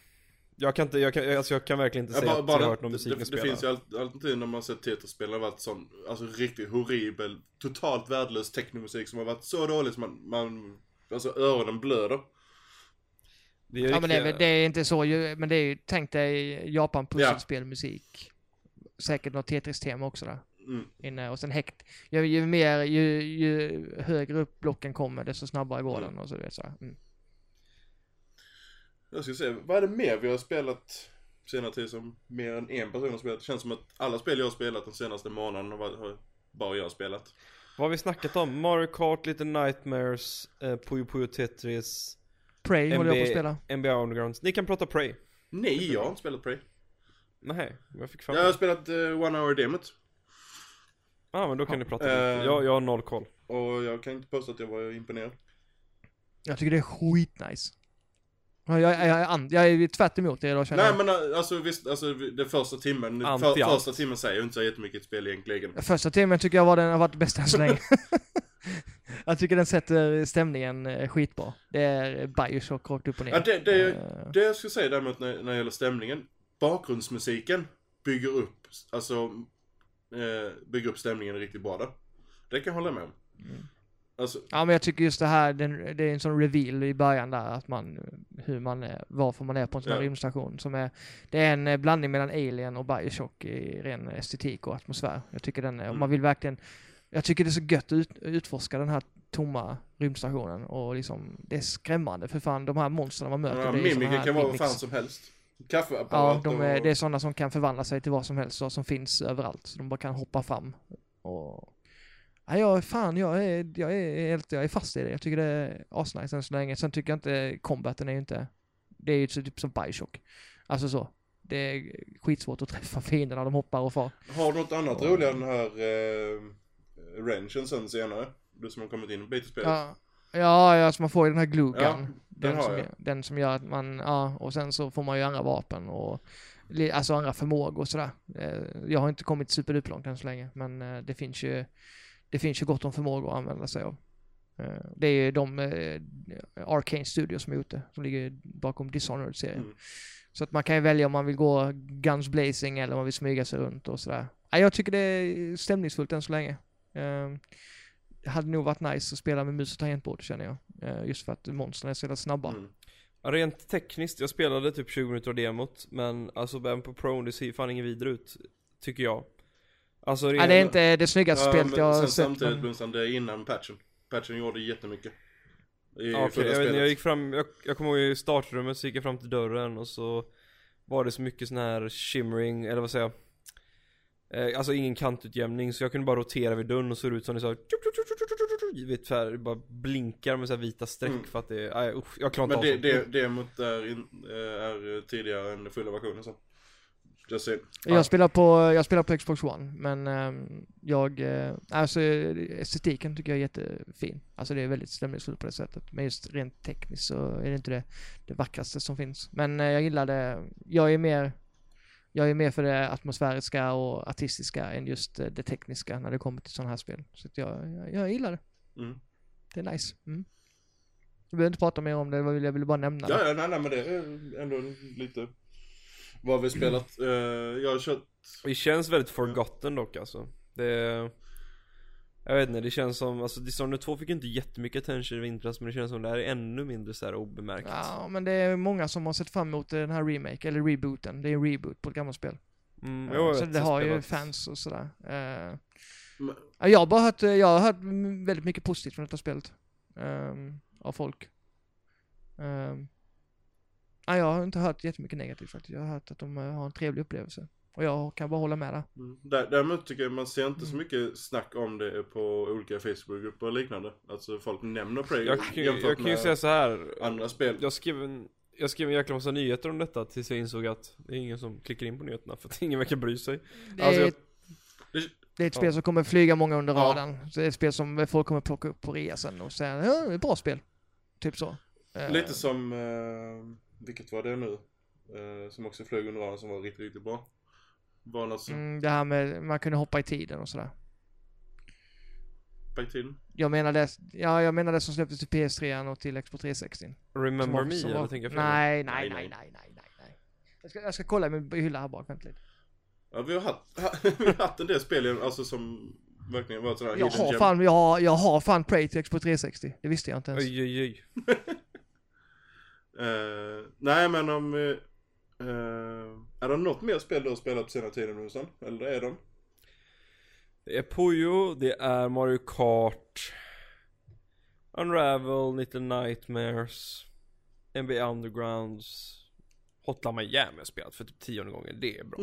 Jag kan inte, jag kan, alltså jag kan verkligen inte Ja, säga bara, att bara, jag har hört någon det, musik det, med det finns ju alltid när man sett Tetris-spelare varit sån, alltså riktigt horribel, totalt värdelös technomusik som har varit så dålig som man, man alltså öronen blöder. Det är Ja men det är, det är inte så ju, men det är ju, tänk dig Japan pusselspelmusik. Säkert något Tetris-tema också där. Mm. Inne, och sen häkt. Ju, ju mer, ju, ju högre upp blocken kommer desto snabbare går Mm. den och så vet så här. Mm. Jag ska se, vad är det mer vi har spelat senare tid som mer än en person har spelat? Det känns som att alla spel jag har spelat den senaste månaden har, bara jag spelat. Vad har vi snackat om? Mario Kart, Little Nightmares, eh, Puyo Puyo Tetris, Prey håller jag på att NBA, spela. NBA Undergrounds. Ni kan prata Prey. Nej, jag har inte spelat Prey. Nej, jag fick fram Jag har spelat uh, One Hour Demot. Ja ah, men då kan ni prata lite. Jag, jag har noll koll. Och jag kan inte påstå att jag var imponerad. Jag tycker det är skitnice. Ja, Jag, jag, jag, jag är tvärt emot det då känner Nej jag. men alltså visst, alltså den första timmen, för, första timmen säger ju inte så jättemycket i spel egentligen. Första timmen tycker jag var den har varit bäst än så länge. jag tycker den sätter stämningen eh, skitbra. Det är Bioshock rakt upp och ner. Ja, det, det, Eh, det jag skulle säga däremot när, när det gäller stämningen, bakgrundsmusiken bygger upp, alltså, eh, bygger upp stämningen riktigt bra där. Det kan jag hålla med om. Mm. Alltså, Ja men jag tycker just det här, den, det är en sån reveal i början där, att man, hur man är, varför man är på en sån här Ja. rymdstation som är, det är en eh, blandning mellan Alien och Bioshock i ren estetik och atmosfär. Jag tycker den Mm. man vill verkligen, jag tycker det är så gött att ut, utforska den här tomma rymdstationen och liksom, det är skrämmande för fan, de här monstren man möter, ja, mimiker kan vara vad fan som helst. Ja, Kaffeapparat de är, och... det är sådana som kan förvandla sig till vad som helst och som finns överallt. Så de bara kan hoppa fram. Och... Ja, jag fan, jag är, jag är helt, jag är fast i det. Jag tycker det är asnice än så länge. Sen tycker jag inte, combaten är ju inte, det är ju typ som Bioshock. Alltså så. Det är skitsvårt att träffa fienderna, de hoppar och far. Har du något annat Ja. roligare än den här eh, wrenchen sen senare? Du som har kommit in en bit i spelet. Ja, ja, alltså man får ju den här glue gun. Ja, den den, har som, jag. den som gör att man, ja, och sen så får man ju andra vapen och alltså andra förmågor och sådär. Eh, Jag har inte kommit superduper långt än så länge, men eh, det finns ju, det finns ju gott om förmågor att använda sig av. Eh, Det är ju de eh, Arcane Studios som gjort det, som ligger bakom Dishonored-serien. Mm. Så att man kan ju välja om man vill gå guns blazing eller om man vill smyga sig runt och sådär. Ja, jag tycker det är stämningsfullt än så länge. Eh, Det hade nog varit nice att spela med mus och tangentbord känner jag. Eh, Just för att monstren är så jävla snabba. Mm. Rent tekniskt, jag spelade typ 20 minuter av demot Men alltså även på Pro, det ser fan ingen vidare ut Tycker jag Alltså Nej, rent, det är inte det snyggaste Ja, spelet jag har sett. samtidigt Men... Blomstrand, det är innan patchen. Patchen gjorde jättemycket. I Ja, förra jag, spelet. jag gick fram, jag, jag kommer ihåg i startrummet så gick jag fram till dörren och så Var det så mycket sån här shimmering, eller vad säger jag eh, Alltså ingen kantutjämning så jag kunde bara rotera vid dörren och så såg det ut som det så här, vet, det bara blinkar med så här vita streck Mm. för att det, nej usch, jag klarar inte Men av det, sånt. det, demot är, in, är tidigare än fulla versionen så. Just saying. Jag spelar på, jag spelar på Xbox One, men ehm, jag, eh, alltså estetiken tycker jag är jättefin. Alltså det är väldigt stämningsfullt på det sättet. Men just rent tekniskt så är det inte det, det vackraste som finns. Men eh, jag gillar det, jag är mer, jag är mer för det atmosfäriska och artistiska än just eh, det tekniska när det kommer till sådana här spel. Så att jag, jag, jag gillar det. Mm. Det är nice. Mm. Jag behöver inte prata mer om det, jag ville, jag ville bara nämna det. Ja, ja, nej, nej, men det är ändå lite vad vi spelat. Eh, jag har kört, Det känns väldigt forgotten dock alltså. Det... Jag vet inte, det känns som, alltså Dishonored 2 fick ju inte jättemycket attention i vintras men det känns som det här är ännu mindre så här obemärkt. Ja, men det är många som har sett fram emot den här remake, eller rebooten. Det är en reboot på ett gammalt spel. Mm, jag så vet, det har ju spelat- fans och sådär. Eh, Men- ja, jag har bara hört, jag har hört väldigt mycket positivt från detta spelet. ehm, av folk. Um, jag har inte hört jättemycket negativt faktiskt. Jag har hört att de eh, har en trevlig upplevelse. Och jag kan bara hålla med där. Mm. Där- Däremot tycker jag man ser inte så Mm. mycket snack om det på olika Facebookgrupper och liknande. Alltså folk nämner Prey Jag kan, ju- jämfört jag kan ju säga så här. andra spel. Jag skrev en, jag skrev en jäkla massa nyheter om detta tills jag insåg att det är ingen som klickar in på nyheterna för att ingen verkar bry sig. Det Alltså, är, jag- Det- det är ett ja. spel som kommer flyga många under Ja. radarn. Så det är ett spel som folk kommer plocka upp på rea sen och säga ja, det är ett bra spel. Typ så. Eh, Lite som, eh, vilket var det nu? Eh, som också flög under radarn som var riktigt, riktigt bra. Var något som, mm, det här med man kunde hoppa i tiden och sådär. back till. Jag menar det, ja, jag menar det som släpptes till PS3 och till Xbox 360. Som Remember var- me som eller var- tänker jag fel? nej, nej, Nej, nej, nej. nej, nej, nej, nej. Jag ska, jag ska kolla i min hylla här bak, vänta lite. Ja, vi har haft, vi har haft en del spel alltså som verkligen var sådär Jag har fan, jag har, jag har fan Prey till Xbox 360. Det visste jag inte ens. Oj oj oj. Eh, nej men om, eh, är det något mer spel du har spelat på senare tiden Nilsson? Eller är de? Det är Puyo, det är Mario Kart Unravel, Little Nightmares NBA Undergrounds Hotline Miami har jag spelat för typ tionde gången, det är bra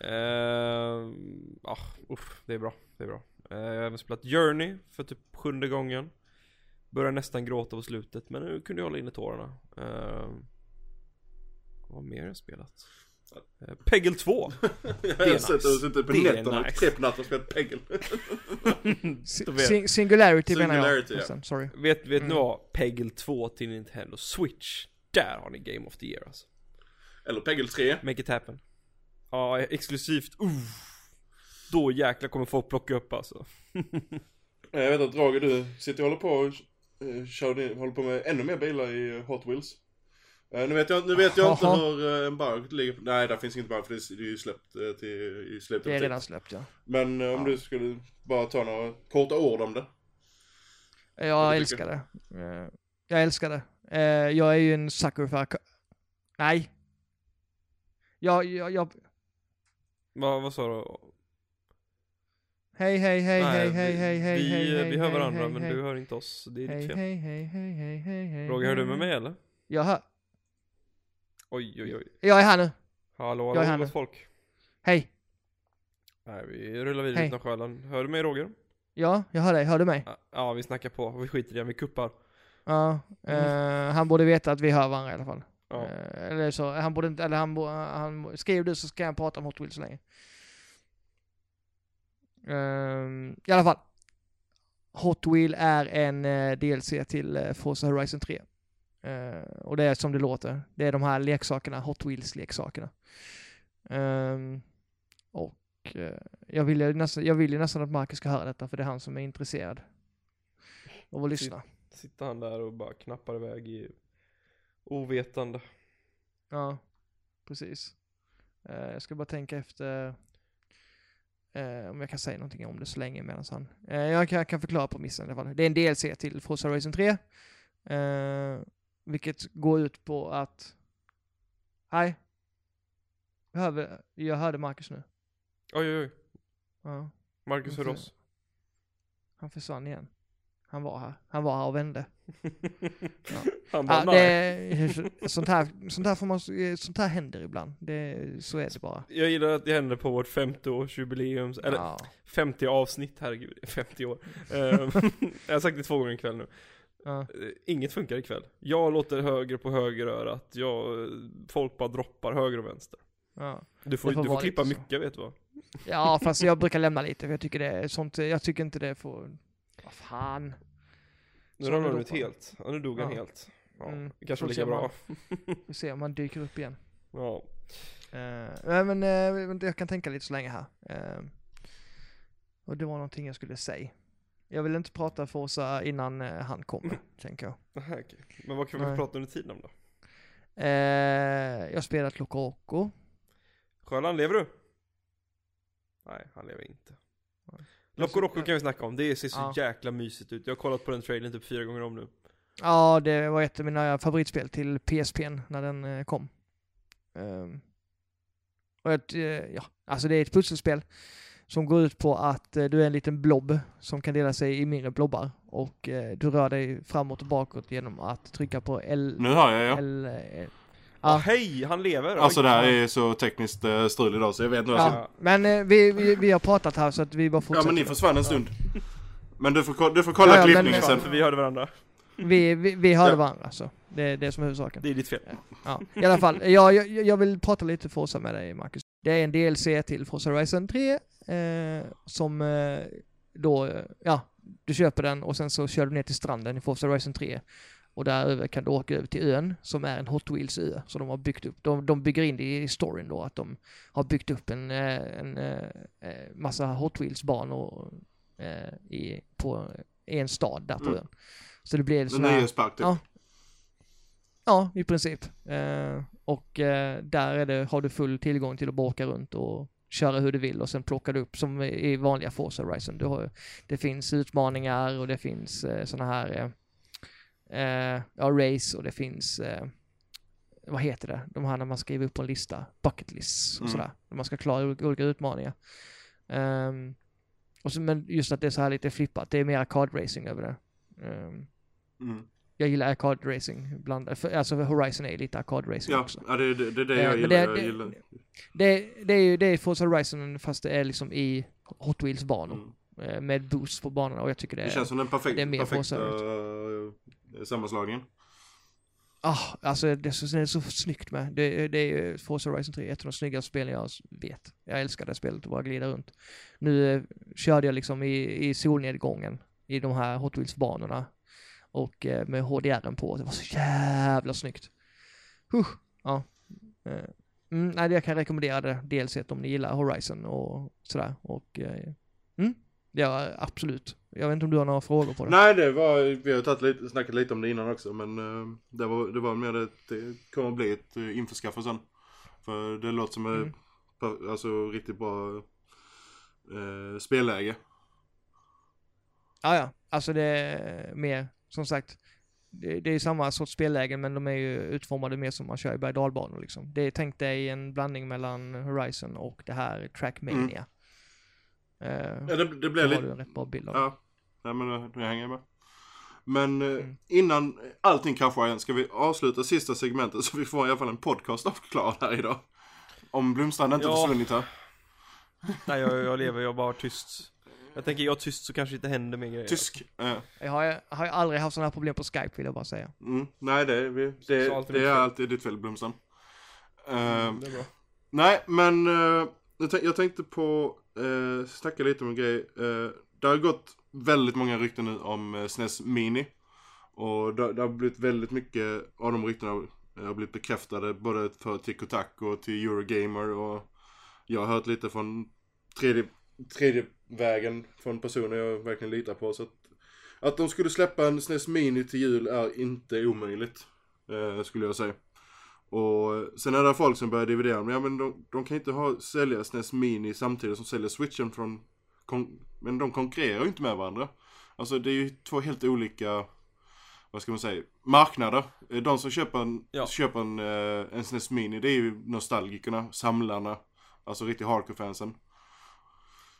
Ehm, Ja, usch, det är bra, det är bra Eh, Jag har även spelat Journey för typ sjunde gången Börjar nästan gråta på slutet men nu kunde jag hålla inne tårarna Ehm, Vad mer har jag spelat? Uh, Peggle 2 jag är har sett att du sitter på Det är nätterna, nice. och spelat Peggle. Singularity, menar jag. Singularity, ja. Sorry. Vet, vet ni Mm. vad? Peggle 2 till Nintendo Switch Där har ni Game of the Year alltså Eller Peggle 3. Make it happen Ja, exklusivt, uh. Då jäklar kommer folk plocka upp alltså Jag vet att Roger du sitter och håller på och eh, kör, din- håller på med ännu mer bilar i eh, Hot Wheels. Eh, Nu vet jag, nu vet jag inte hur embargot ligger. Nej, där finns inget embargo för det är det är ju släppt till, i slutet Det är redan släppt ja. Men eh, om Ja. du skulle bara ta några korta ord om det. Jag älskar det. Jag älskar det. Eh, Jag är ju en sucker för... Nej. Jag, jag, jag... Vad, vad sa du? Hej, hej, hej, hej, hej, hej, hej, vi, hej, hej, vi hör varandra hej, men hej. du hör inte oss, det är ditt fel hej, hej, hej, hej, hej, hej. Roger, hör du med mig eller? Jag hör. Oj oj oj Jag är här nu. Hallå Jag är här hallå nu. gott folk Hej. Nej vi rullar vidare Hej. utan själen Hör du mig Roger? Ja, jag hör dig. Hör du mig? Ja, Ja vi snackar på, vi skiter i det, vi kuppar Ja. eh, han borde veta att vi hör varandra i alla fall. Ja, Eh, eller så, han borde inte, eller han, bo- han skriv du så ska jag prata om Hot Wheels så länge. Ehm, I alla fall. Hot Wheel är en eh, DLC till uh, Forza Horizon 3. Eh, och det är som det låter. Det är de här leksakerna, Hot Wheels-leksakerna. Ehm, och jag, vill ju nästan, jag vill ju nästan att Marcus ska höra detta, för det är han som är intresserad av att lyssna. sitter han där och bara knappar iväg i ovetande Ja, precis. Jag ska bara tänka efter eh, om jag kan säga någonting om det så länge medan han... Eh, jag, kan, jag kan förklara premissen i alla fall. Det är en DLC till Forza Horizon 3. Eh, vilket går ut på att... Hej. Jag hörde, jag hörde Marcus nu. Oj oj oj, Ja, Marcus hör oss han försvann igen. Han var här. Han var här och vände. Han bara Ja, det, sånt, här, sånt, här får man, sånt här händer ibland. Det, så är det bara. Jag gillar att det händer på vårt 50-årsjubileums, eller Ja. 50 avsnitt, herregud, 50 år Ehm, Jag har sagt det två gånger ikväll nu Ja. Eh, Inget funkar ikväll Jag låter höger på högerörat, jag, folk bara droppar höger och vänster Ja. Du får, får du får klippa mycket vet du vad? ja, fast jag brukar lämna lite för jag tycker det är sånt, jag tycker inte det får... Vad fan. Nu nu han ut helt. Ja, nu dog han Ja. helt. Ja, Mm, kanske lika bra. Vi ser om han dyker upp igen. Ja. Uh, nej men eh, jag kan tänka lite så länge här. Eh, och det var någonting jag skulle säga. Jag vill inte prata Forza innan eh, han kommer, tänker jag. Nähä, okej. Men vad kan vi Nej. prata under tiden om då? Jag har spelat Loco Sjöland, lever du? Nej, han lever inte. Loco Roco kan vi snacka om, det ser så Ja. jäkla mysigt ut. Jag har kollat på den trailern typ fyra gånger om nu. Ja, det var ett av mina favoritspel till PSPn när den eh, kom. Ehm, och ett, eh, ja, alltså det är ett pusselspel som går ut på att eh, du är en liten blob som kan dela sig i mindre blobbar och du rör dig framåt och bakåt genom att trycka på L... Nu hör jag ja. L eh, Ja, ja, hej, han lever! Alltså Oj. det här är så tekniskt eh, strul idag så jag vet inte jag ja. Men eh, vi, vi, vi har pratat här så att vi bara Ja fortsätter. men ni försvann en stund. Men du får, du får kolla Ja, ja, men- klippningen Fan, sen. för vi hörde varandra. Vi, vi, vi hörde Ja. varandra så. Det är det som är huvudsaken. Det är ditt fel. Ja, i alla fall. Ja, jag, jag vill prata lite Forza med dig, Marcus. Det är en DLC till Forza Horizon 3, eh, som eh, då, ja, du köper den och sen så kör du ner till stranden i Forza Horizon 3. Och däröver kan du åka över till ön, som är en Hot Wheels-ö, så de har byggt upp. De, de bygger in det i storyn då, att de har byggt upp en, eh, en eh, eh, massa Hot Wheels-banor i, på, i en stad där på Mm. ön. Så det blir En nöjespark typ. Ja. Ja, i princip. Och där är det, har du full tillgång till att bara åka runt och köra hur du vill och sen plockar du upp som i vanliga Forza Horizon. Du har, det finns utmaningar och det finns eh, sådana här eh, ja, race och det finns eh, vad heter det? De här när man skriver upp på en lista, bucket lists och Mm. sådär. När man ska klara olika, utmaningar. Ehm, och så, men just att det är så här lite flippat, det är mer arcade-racing över det. Ehm, Mm. jag gillar arcade racing ibland. För, alltså Horizon är lite arcade racing Ja, också. ja det, det, det är det Eh, jag gillar. det- jag det- gillar. Det, det är ju det är Forza Horizon fast det är liksom i Hot Wheels-banor. Mm. eh, Med boost på banorna och jag tycker det är... Det känns som den perfekt, det är mer perfekta Sammanslagningen. Ah, alltså det är, så, det är så snyggt med. Det, det är ju Forza Horizon 3, ett av de snyggaste spelen jag vet. Jag älskar det spelet och bara glida runt. Nu eh, körde jag liksom i, i solnedgången i de här Hot Wheels-banorna. Och eh, med HDRen på. Det var så jävla snyggt. Huh, ja. Eh, mm, nej, jag kan rekommendera det. Dels om ni gillar Horizon och sådär. Och eh, mm, ja, absolut. Jag vet inte om du har några frågor på det? Nej det var, vi har tagit lite, snackat lite om det innan också men uh, det, var, det var mer det, det kommer att bli ett uh, införskaffa sen. För det låter som Mm. ett alltså, riktigt bra uh, spelläge. Ja, ja. Alltså det är mer, som sagt, det, det är samma sorts spellägen men de är ju utformade mer som man kör i berg liksom. Det är tänkt dig en blandning mellan Horizon och det här Trackmania. Eh, Ja, det, det blev har lite, du en rätt bra bild av. ja. Nej men uh, nu hänger jag med. Men uh, Mm. innan allting kraschar igen ska vi avsluta sista segmentet så vi får i alla fall en podcast avklarad här idag. Om Blomstrand inte Ja. försvunnit här. Nej jag, jag lever, jag bara har tyst. Jag tänker, jag är tyst så kanske det inte händer mer grejer. Tysk. Uh, Jag har, jag har ju aldrig haft sådana här problem på Skype vill jag bara säga. mm, nej det, det, Så alltid det är fel. alltid ditt fel Blomstrand. Uh, Mm, det bra. Nej, men eh, jag, tänk, jag tänkte på, eh, snacka lite om en grej. Eh, det har gått väldigt många rykten nu om eh, SNES Mini. Och det, det har blivit väldigt mycket av de ryktena eh, har blivit bekräftade både för till Kotaku och till Eurogamer och jag har hört lite från tredje, tredje vägen från personer jag verkligen litar på. Så att, att de skulle släppa en SNES Mini till jul är inte omöjligt. eh, skulle jag säga. Och sen är det folk som börjar dividera, men ja men de, de kan inte ha, sälja SNES Mini samtidigt som säljer Switchen från, kon, men de konkurrerar ju inte med varandra. Alltså det är ju två helt olika, vad ska man säga, marknader. Eh, De som köper en, Ja. köper en, eh, en SNES Mini, det är ju nostalgikerna, samlarna, alltså riktigt hardcore-fansen.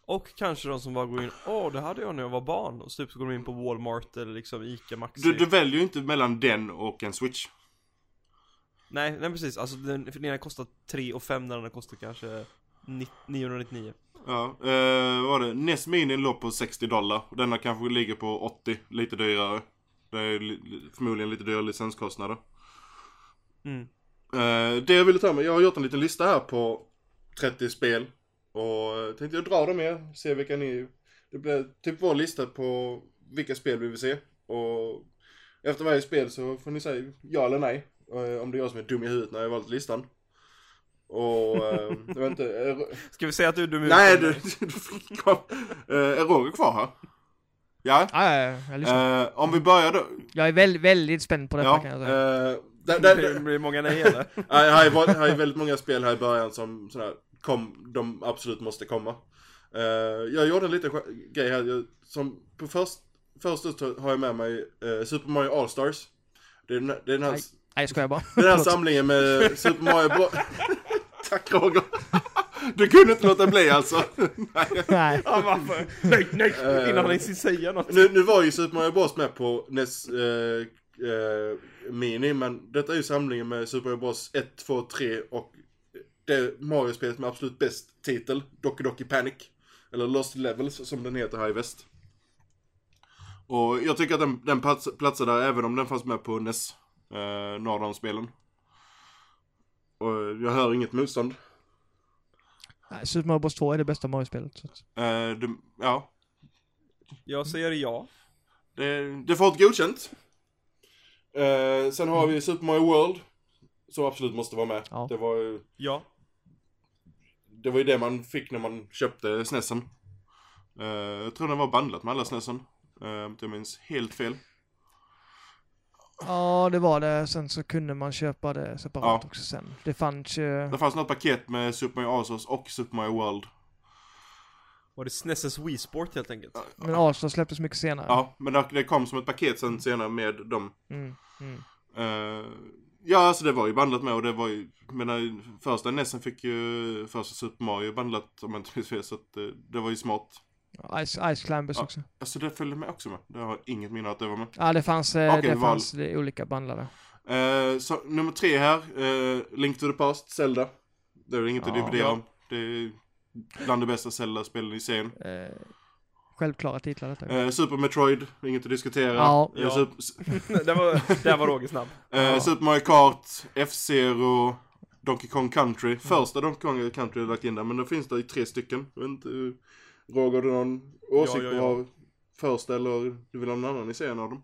Och kanske de som bara går in, åh det hade jag när jag var barn. Och så typ så går de in på Walmart eller liksom Ica Maxi. Du, du väljer ju inte mellan den och en Switch. Nej, nej precis. Alltså den, ena kostar 3 och 5 när den kostar kanske ni- 999. Ja, eh, vad var det? NES Mini låg på 60 dollar. Och Denna kanske ligger på 80, lite dyrare. Det är li- li- förmodligen lite dyrare licenskostnader. Mm. Eh, det jag ville ta med, jag har gjort en liten lista här på 30 spel. Och eh, tänkte jag dra dem med, se vilka ni... Det blir typ vår lista på vilka spel vi vill se. Och efter varje spel så får ni säga ja eller nej. Eh, Om det är jag som är dum i huvudet när jag valt listan. Och, eh, jag vet inte, är, Ska vi säga att du är dum i nej huvudet? du, du kom, eh, är Roger kvar här? Ja? Ja, ja, ja, jag, lyssnar. Eh, om vi börjar då. jag är väldigt, väldigt spänd på detta Ja, kan jag säga. eh, där, där, Det där, blir många nej eller? Nej, här, är, väldigt många spel här i början som sådär, kom, de absolut måste komma. Eh, jag gjorde en liten grej här, jag, som på först, först ut har jag med mig eh, Super Mario All-Stars. Det är den, det är den här, Nej. Jag skojar bara. den här samlingen med Super Mario Bros. Tack Roger. Du kunde inte låta bli alltså. Nej. Nej. Ja, varför? Nej, nej! Eh. Innan han ens säga något. Nu, nu var ju Super Mario Bros med på NES eh, eh, Mini, men detta är ju samlingen med Super Mario Bros 1, 2, 3 och det Mario-spelet med absolut bäst titel, Doki Doki Panic. Eller Lost Levels som den heter här i väst. Och jag tycker att den, den plats, platsar där även om den fanns med på NES, eh, några av de spelen. Och jag hör inget motstånd. Nej, Super Mario Bros 2 är det bästa Mario-spelet. Eh, ja, Jag säger ja. Det, det får ett godkänt. Eh, sen har vi Super Mario World. Som absolut måste vara med. Ja. Det, var, ju- Ja. det var ju det man fick när man köpte SNESen. Eh, jag tror den var bandlat med alla SNESen. Om jag minns helt fel. Ja, det var det. Sen så kunde man köpa det separat Ja. också sen. Det fanns ju... Det fanns något paket med Super Mario All-Stars och Super Mario World. Var det SNESes Wii Sport helt enkelt? Men Allstar släpptes mycket senare. Ja, men det, det kom som ett paket sen senare med dem. Mm, mm. Eh, ja, alltså det var ju bandlat med och det var ju, menar, första NESen fick ju första Super Mario bandlat om jag inte minns fel, så att eh, det var ju smart. Ice, Ice Climbers Ja. också. Alltså det följde med också med. Det har inget minne att det var med. Ja, det fanns, eh, Okej, det val. fanns det olika bandlare. Eh, så, nummer tre här, eh, Link to the Past, Zelda. Det är inget att Ja. dividera Ja. om. Det är bland de bästa Zelda-spelen i serien. Eh, självklara titlar detta. Eh, Super Metroid, inget att diskutera. Ja. Eh, Ja. Super, det var, där var Roger snabb. Ja. Super Mario Kart, F-Zero, Donkey Kong Country. Första Donkey Kong Country är lagt in där, men då finns det ju tre stycken. Jag vet inte, Roger, har du någon åsikt Ja, ja, på första eller du vill ha någon annan i serien av dem?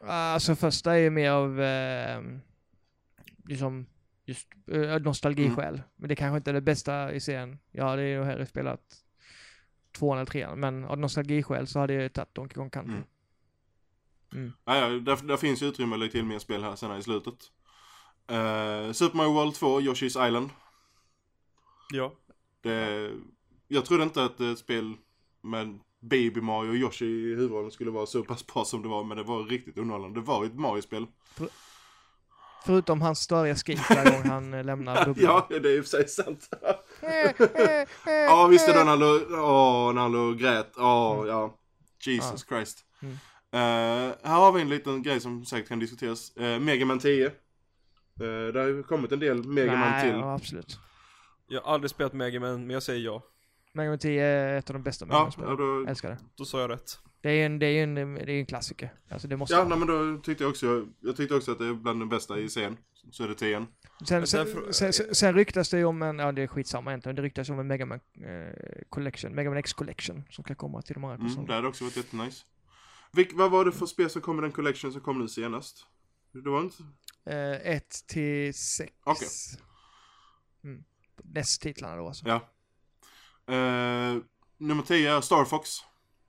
Alltså första är ju mer av eh, liksom just eh, nostalgiskäl. Men det kanske inte är det bästa i serien. Jag hade ju hellre spelat tvåan eller trean. Men av nostalgiskäl så hade jag ju tagit Donkey Kong Country. Mm. Mm. Ja, ja, där, där finns ju utrymme att lägga till mer spel här senare i slutet. Eh, Super Mario World 2, Yoshi's Island. Ja. Det, jag trodde inte att ett spel med Baby Mario och Yoshi i huvudrollen skulle vara så pass bra som det var, men det var riktigt underhållande. Det var ju ett Mario-spel. Förutom hans störiga skrik varje gång han eh, lämnar bubblan. Ja, det är i och för sig sant. Ja, visst är det när han låg, åh, när han låg och grät. Åh, ja. Jesus Christ. Mm. Eh, här har vi en liten grej som säkert kan diskuteras. Uh, Mega Man 10. Uh, det har ju kommit en del Mega Man Nej, till. ja, absolut. Jag har aldrig spelat Mega Man, men jag säger ja. Mega Man 10 är ett av de bästa Mega Ja, Man-spelen. ja, då, älskar det. Då sa jag rätt. Det är ju en, det är ju en, det är ju en klassiker. Alltså det måste ja nej, men då tyckte jag också, jag tyckte också att det är bland de bästa i serien. Så är det 10 Sen, sen, sen, sen, sen ryktas det ju om en, ja det är skitsamma egentligen, det ryktas om en Mega Man eh, Collection, Mega Man X Collection som ska komma till de här Mm, konsolerna. det hade också varit jättenice. Vilk, vad var det för spel som kom i den collection som kom nu senast? Det var inte... Eh, 1 till 6. Okej. Mm. NES-titlarna då alltså. Ja. Eh, nummer 10 är Star Fox.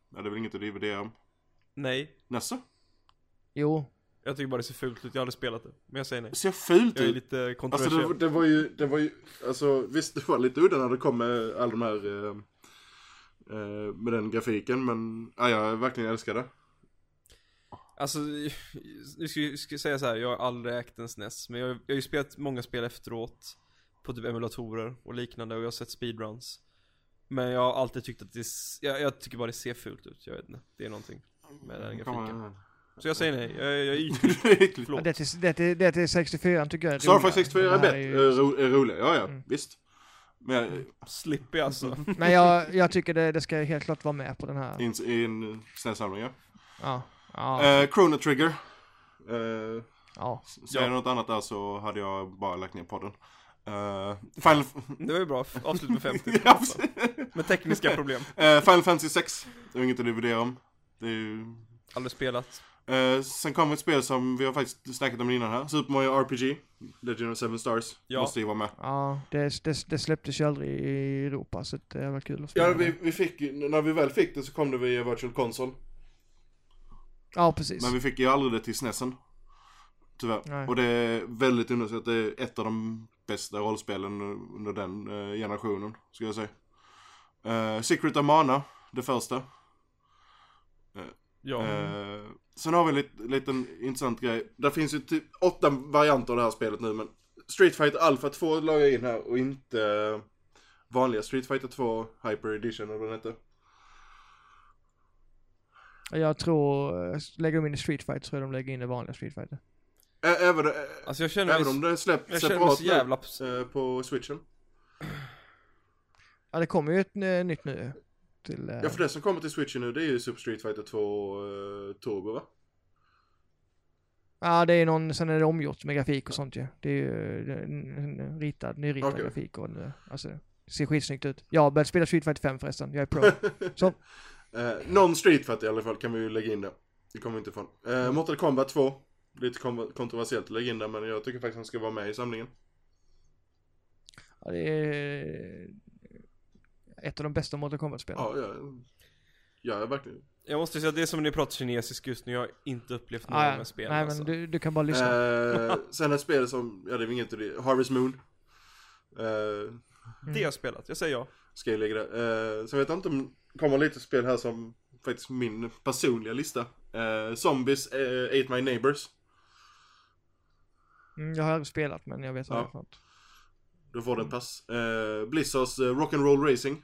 Ja, det är väl inget att dividera om. Nej. Nästa? Jo, Jag tycker bara det ser fult ut, jag har aldrig spelat det. Men jag säger nej. Det ser fult Jag är ut. lite Alltså kontroversiell. det, var- det var ju, det var ju, alltså visst det var lite udda när det kom med alla de här, eh, eh, med den grafiken men, ja jag verkligen älskar det. Alltså, nu ska jag säga så här, jag har aldrig ägt en SNES, men jag, jag har ju spelat många spel efteråt på typ emulatorer och liknande och jag har sett speedruns. Men jag har alltid tyckt att det, jag, jag tycker bara det ser fult ut, jag vet inte. Det är någonting med den grafiken. Så jag säger nej, jag, jag är ytlig. Förlåt. det, till, det, till, det till 64 tycker jag är Star Fox roligare. 64 är, bättre, ju- är, ro, är roligare, ja ja, Mm. visst. Men jag, Slippy alltså. Men jag, jag tycker det, det ska helt klart vara med på den här. i en, SNES-samling ja. Ja. ja. Eh, Chrono Trigger. Eh, Ja. Säger Ja. jag något annat där så hade jag bara lagt ner podden. Uh, Final, Det var ju bra, avslut med 50. ja. Med tekniska problem. Eh, Final Fantasy 6. Det är inget att dividera om. Det är ju... Aldrig spelat. Eh, sen kommer ett spel som vi har faktiskt snackat om innan här. Super Mario RPG. Legend of Seven Stars. Ja. Måste ju vara med. Ja, det, det, det släpptes ju aldrig i Europa så det var kul att spela. Ja, vi, vi fick när vi väl fick det så kom det via Virtual Console. ja precis. Men vi fick ju aldrig det till SNESen. Tyvärr. Nej. Och det är väldigt undersökt. Det är ett av de bästa rollspelen under den eh, generationen, skulle jag säga. Eh, Secret of Mana, det första. Ja. Eh, sen har vi en lit, liten intressant grej. Där finns ju typ åtta varianter av det här spelet nu, men Street Fighter Alpha 2 la jag in här och inte vanliga Street Fighter 2 Hyper Edition eller vad den heter. Jag tror, lägger de in i Street Fighter så tror jag de lägger in i vanliga Street Fighter. Även, Alltså jag känner även mig, om det mig separat jävla... nu, eh, på switchen. Ja det kommer ju ett eh, nytt nu. Till, eh, Ja för det som kommer till switchen nu det är ju Super Street Fighter 2 uh, Turbo va? Ja det är någon, sen är det omgjort med grafik och sånt ju. Det är ju det ritad, nyritad Okej. grafik och en, alltså, det ser skitsnyggt ut. Jag har börjat spela Street Fighter 5 förresten, jag är pro. Så. Eh, någon Street Fighter i alla fall kan vi ju lägga in där. Det kommer vi inte ifrån. Uh, Mortal Kombat 2. Lite kontroversiellt att lägga in där men jag tycker faktiskt han ska vara med i samlingen. Ja, det är ett av de bästa Mortal Kombat-spelen. Ja, ja. Ja, verkligen. Jag måste säga att det är som när ni pratar kinesisk just nu, jag har inte upplevt några Ah, av de ja. här spelen Nej alltså. men du, du kan bara lyssna. Eh, sen ett spel som, ja det är inget det, Harvest Moon. Uh, Mm. Det har jag spelat, jag säger ja. ska jag lägga där. Uh, sen vet jag inte om det kommer lite spel här som faktiskt min personliga lista. Eh, Zombies, uh, Ate My Neighbors. Mm, jag har aldrig spelat men jag vet vad Ja. det är för något. Då får den pass. Uh, Blizzards uh, Rock'n'Roll Racing.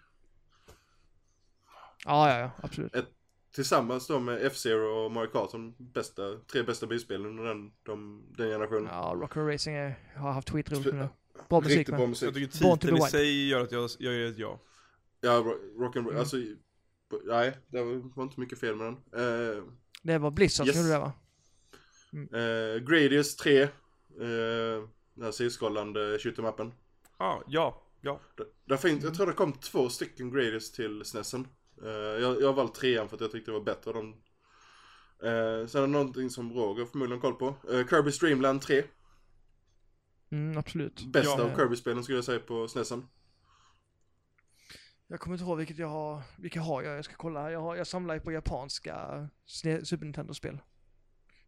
Ja, ja, ja, absolut. Tillsammans då med F-Zero och Mario Kart som bästa, tre bästa bilspelen under den, de, den generationen. Ja, Rock and Racing är, har haft skitroligt med. Bra musik Riktigt bra med. musik. Jag tycker titeln i sig gör att jag, jag gör ett ja. Ja, ro- rock'n'roll, Mm. alltså, nej, det var var inte mycket fel med den. Uh, Det var Blizzard Yes. som gjorde det va? uh, Gradius 3, uh, den här sidskrollande shoot'em-appen. Ah, ja, ja. Där, där finns, jag tror det kom två stycken Gradius till SNESen. Uh, jag, jag har valt trean för att jag tyckte det var bättre. De, uh, sen är det någonting som Roger förmodligen koll på. Uh, Kirby's Dreamland 3. Mm, absolut. Bästa Ja. av Kirby-spelen skulle jag säga på SNESen. Jag kommer inte ihåg vilket jag har, vilka har jag? Jag ska kolla. Jag, har, jag samlar ju på japanska Super Nintendo-spel.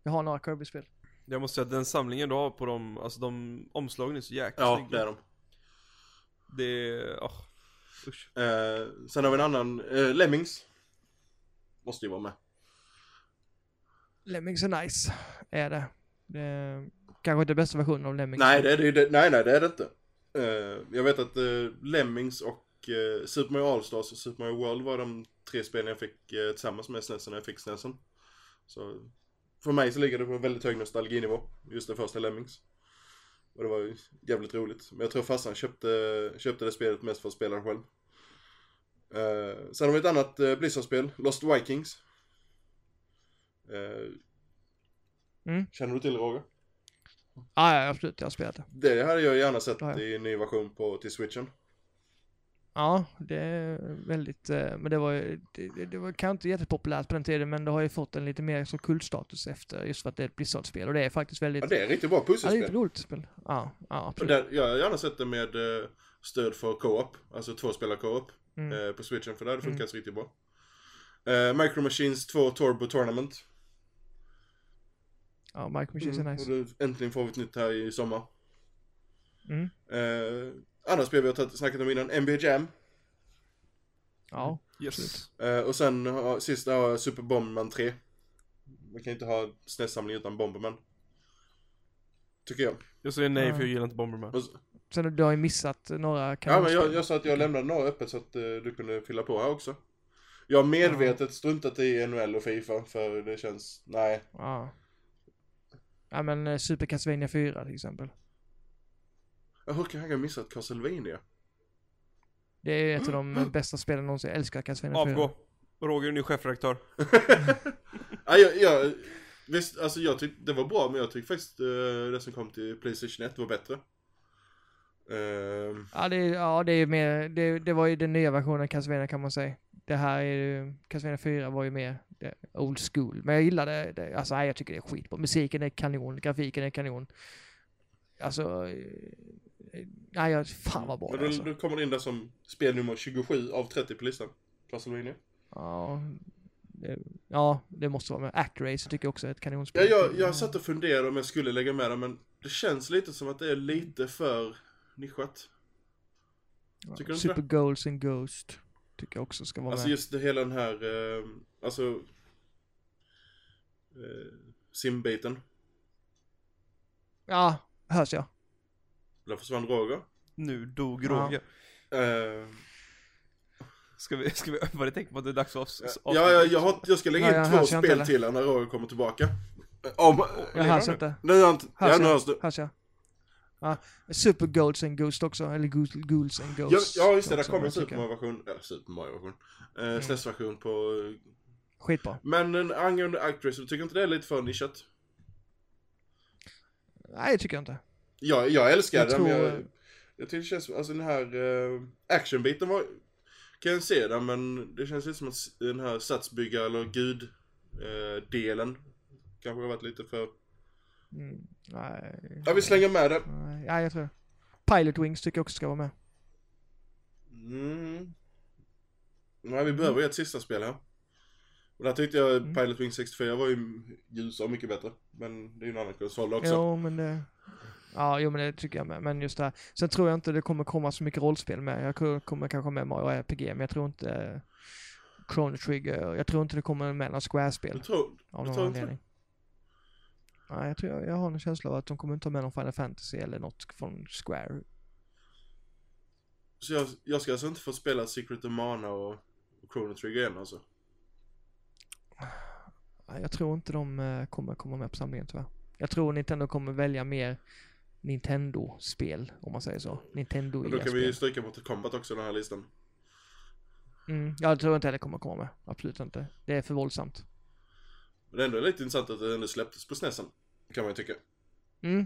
Jag har några Kirby-spel. Jag måste säga att den samlingen du har på dem, alltså de omslagen är så jäkla Ja, snygga. det är de. Det är, oh, usch. Uh, sen har vi en annan, uh, Lemmings. Måste ju vara med. Lemmings är nice, är det. det är kanske inte bästa versionen av Lemmings. Nej, det är det, det, nej, nej, det är det inte. Eh, jag vet att uh, Lemmings och uh, Super Mario All-Stars och Super Mario World var de tre spelen jag fick uh, tillsammans med SNESen när jag fick SNESen. Så för mig så ligger det på en väldigt hög nostalginivå, just det första Lemmings. Och det var ju jävligt roligt. Men jag tror farsan köpte, köpte det spelet mest för att spela det själv. Uh, sen har vi ett annat uh, Blizzard-spel, Lost Vikings. Eh, Mm. Känner du till Roger? Ah, ja, absolut. Jag har spelat det. Det hade jag gärna sett Ja, ja. i en ny version på, till switchen. Ja, det är väldigt, eh, men det var ju- det, det, var kanske inte jättepopulärt på den tiden, men det har ju fått en lite mer så kultstatus efter, just för att det är ett Blizzard-spel och det är faktiskt väldigt, Ja, det är riktigt bra ja, det är pusselspel. ett roligt spel. Ja, ja absolut. där, jag har gärna sett det med eh, stöd för co-op, alltså tvåspelar co-op Mm. eh, på switchen för det hade Mm. riktigt bra. Micro Machines 2 Turbo Tournament. Ja, Mike Machines Mm, är nice. och det, äntligen får vi ett nytt här i sommar. Mm. Eh, andra spel vi har tagit- snackat om innan, NBA Jam. Ja, Yes. Eh, och sen har, sista har jag Super Bomberman 3. Man kan inte ha SNES-samling utan Bomberman. Tycker jag. Jag säger nej Ja. för jag gillar inte Bomberman. Och, s- sen du har ju missat några ja men kanonspel. jag, jag sa att jag lämnade några öppet så att eh, du kunde fylla på här också. Jag har medvetet struntat i NHL och Fifa för det känns, nej. Ja. Ja men eh, Super Castlevania 4 till exempel. Ja, Hur kan jag ha missat Castlevania? Det är ett av de eh, bästa spelen någonsin. Jag älskar Castlevania 4. Avgå. Roger är ny chefredaktör. ja, jag, jag, Visst, alltså jag tyckte det var bra men jag tyckte faktiskt eh, det som kom till Playstation 1 var bättre. Ehm, Ja, det, är- ja, det är mer, det, det var ju den nya versionen av Castlevania kan man säga. Det här är ju, Castlevania 4 var ju mer det, old school. Men jag gillade det, alltså nej, jag tycker det är skitbra. Musiken är kanon, grafiken är kanon. Alltså, eh, nej, jag, fan vad bra men det då, alltså. då kommer det in där som spel nummer 27 av 30 på listan. Castlevania. Ja, det, ja, det måste vara med. Actrace tycker jag också är ett Ja, kanonspel. jag, jag satt och funderade om jag skulle lägga med det men det känns lite som att det är lite för nischat. Ja, tycker du inte Super Goals and Ghost tycker jag också ska vara Alltså med. just det hela den här, eh, alltså eh, simbiten. Ja, hörs jag. Där försvann Roger. Nu dog Ja. Roger. Eh, Ska vi, ska vi, var det tänkt på att det är dags att avs- ja, ja, jag, har, jag ska lägga Ja, in jag två hörs jag inte spel eller? till när Roger kommer tillbaka. Om, Jag hörs inte. Nu han inte, Hörs ja nu jag? hörs du. Hörs jag? Ja, Super Goals and Ghost också, eller Ghouls, and Ja, Ghosts. ja just det, där kommer en jag. Super Mario-version, ja Super Mario-version. Eh, Mm. SNES-version på... Skitbra. Men en angående Actress, du tycker inte det är lite för nischat? Nej, det tycker jag inte. Jag, jag älskar Jag den, men tror- jag, jag tycker det känns, alltså den här uh, actionbiten var, kan jag se den men det känns lite som att den här satsbygga eller gud eh, delen kanske har varit lite för, Mm, nej. ja vi slänger med det. Nej, ja, jag tror. Pilot Wings tycker jag också ska vara med. Mm. Nej vi behöver ju ett sista spel här. Och där tyckte jag Mm. Pilot Wing 64 var ju ljusare och mycket bättre. Men det är ju en annan konsol också. Jo, men det... Ja, jo men det tycker jag med. Men just det här. Sen tror jag inte det kommer komma så mycket rollspel med. Jag kommer kanske med Mario RPG, men jag tror inte eh, Chrono Trigger, jag tror inte det kommer med några Square-spel. Jag tror, Av någon tror anledning. Nej, jag tror jag, jag har en känsla av att de kommer inte ha med någon Final Fantasy eller något från Square. så jag, jag ska alltså inte få spela Secret of Mana och, och Chrono Trigger än alltså. Jag tror inte de eh, kommer komma med på samlingen tyvärr. Jag tror Nintendo kommer välja mer Nintendo-spel, om man säger så. Nintendo Och då kan vi ju stryka Mortal Kombat också i den här listan. Mm, jag tror inte heller kommer komma med. Absolut inte. Det är för våldsamt. Men det är ändå lite intressant att det ändå släpptes på SNESen. Kan man ju tycka. Mm.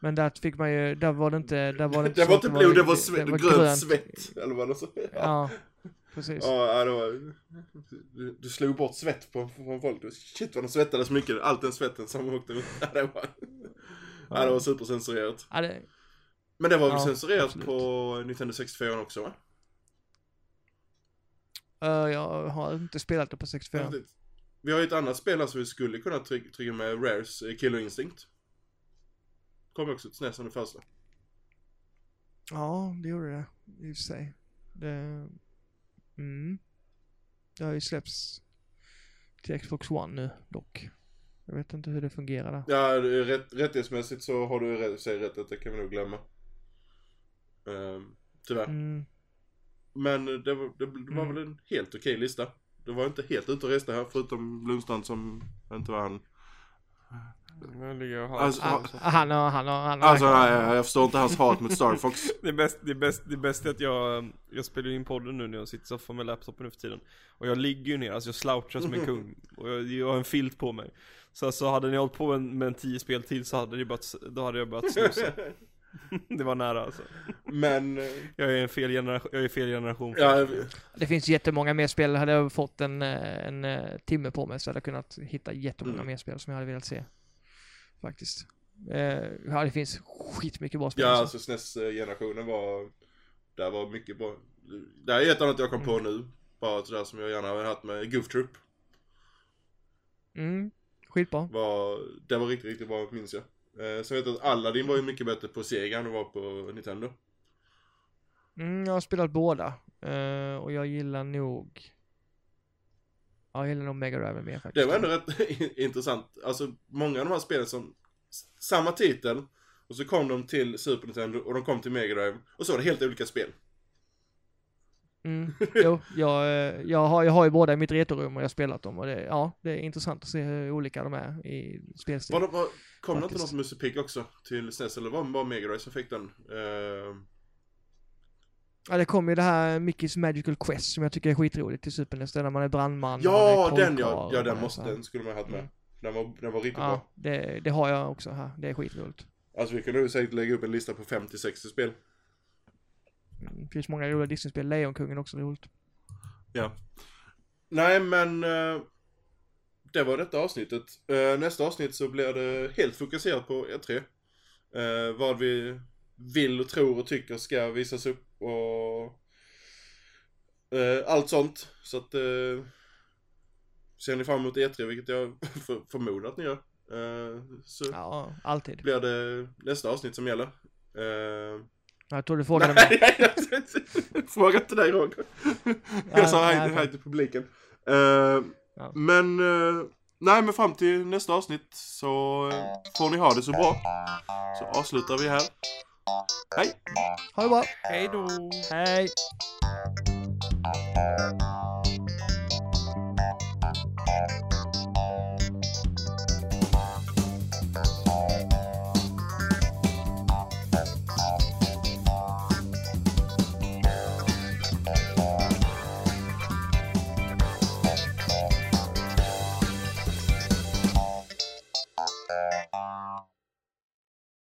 Men där fick man ju, där var det inte, där var det inte Det var inte blod, det var, det svett, var grönt, svett. Eller vad det så. Ja, precis. Ja, ja, det var... Du, du slog bort svett på, på folk. Shit vad de svettades mycket. Allt den svetten som åkte ut. Ja, det var... Ja, det var supercensurerat. Ja, det, Men det var väl Ja, censurerat absolut. på Nintendo 64 också va? eh, jag har inte spelat det på 64. Vi har ju ett annat spel här som vi skulle kunna trycka, trycka med Rares eh, Killer Instinct. Kom också till SNES som det första. Ja, det gjorde det. I och för sig. Det... Mm. Det har ju släppts till Xbox One nu dock. Jag vet inte hur det fungerar där. Ja, rätt, rättighetsmässigt så har du rätt, säger rätt att det kan vi nog glömma. Ehm, tyvärr. Mm. Men det var, det, det var Mm. väl en helt okej lista. Det var inte helt ute och reste här förutom Lundstrand som inte var han. Alltså, ja. han har, han har, han har. Alltså nej, jag förstår inte hans hat mot Star Fox. Det är bäst, det är bäst, det är bäst att jag, jag spelar in podden nu när jag sitter i soffan med laptopen nu för tiden Och jag ligger ju ner, alltså jag slouchar som en kung Och jag, jag har en filt på mig Så alltså hade ni hållit på med en, med en tio spel till så hade det börjat, då hade jag börjat snusa Det var nära alltså Men, eh, Jag är en fel generation, jag är fel generation ja, Det finns jättemånga mer spel. Hade jag fått en, eh, en, eh, timme på mig så hade jag kunnat hitta jättemånga Mm. mer spel som jag hade velat se. Faktiskt. Eh, ja, det finns skitmycket bra spel. ja alltså. alltså SNES-generationen var, där var mycket bra. Det här är ett annat jag kom på nu. Bara sådär som jag gärna hade haft med Goof Troop. Mm, skitbra. Var, det var riktigt, riktigt bra minns jag. Eh, så vet jag att Aladdin var ju mycket bättre på Sega än det var på Nintendo. Mm, jag har spelat båda. Eh, och jag gillar nog... Ja, jag gillar nog Mega Drive mer faktiskt. Det var ändå rätt intressant. Alltså många av de här spelen som, samma titel, och så kom de till Super Nintendo och de kom till Mega Drive och så var det helt olika spel. Mm, jo, jag, eh, jag, har, jag har ju båda i mitt retrorum och jag har spelat dem och det, ja, det är intressant att se hur olika de är i spelstil. Var var, kom det inte något Musse Pig också till SNES eller var det bara Mega Drive som fick den? Eh, Ja, det kom ju det här Mickey's Magical Quest som jag tycker är skitroligt till Super NES, där man är brandman ja, är den ja! Ja, den måste, den skulle man ha haft med. Mm. Den var, den var riktigt Ja, bra. det, det har jag också här. Det är skitroligt. Alltså vi kan nog säkert lägga upp en lista på 50-60 spel. Det finns många roliga Disney-spel. Lejonkungen också roligt. Ja. Nej men eh, det var detta avsnittet. Eh, nästa avsnitt så blir det helt fokuserat på E3. Eh, vad vi vill och tror och tycker ska visas upp och allt sånt. Så att ser ni fram emot E3, vilket jag för, förmodar att ni gör. Så Ja, alltid. blir det nästa avsnitt som gäller. Jag tror du frågade mig. Nej, fråga till dig Roger. Jag sa hej, hej till publiken. Eh, Ja. Men, eh, nej men fram till nästa avsnitt så eh, får ni ha det så bra. Så avslutar vi här. Hej! Ha det bra. Hej då! Hej.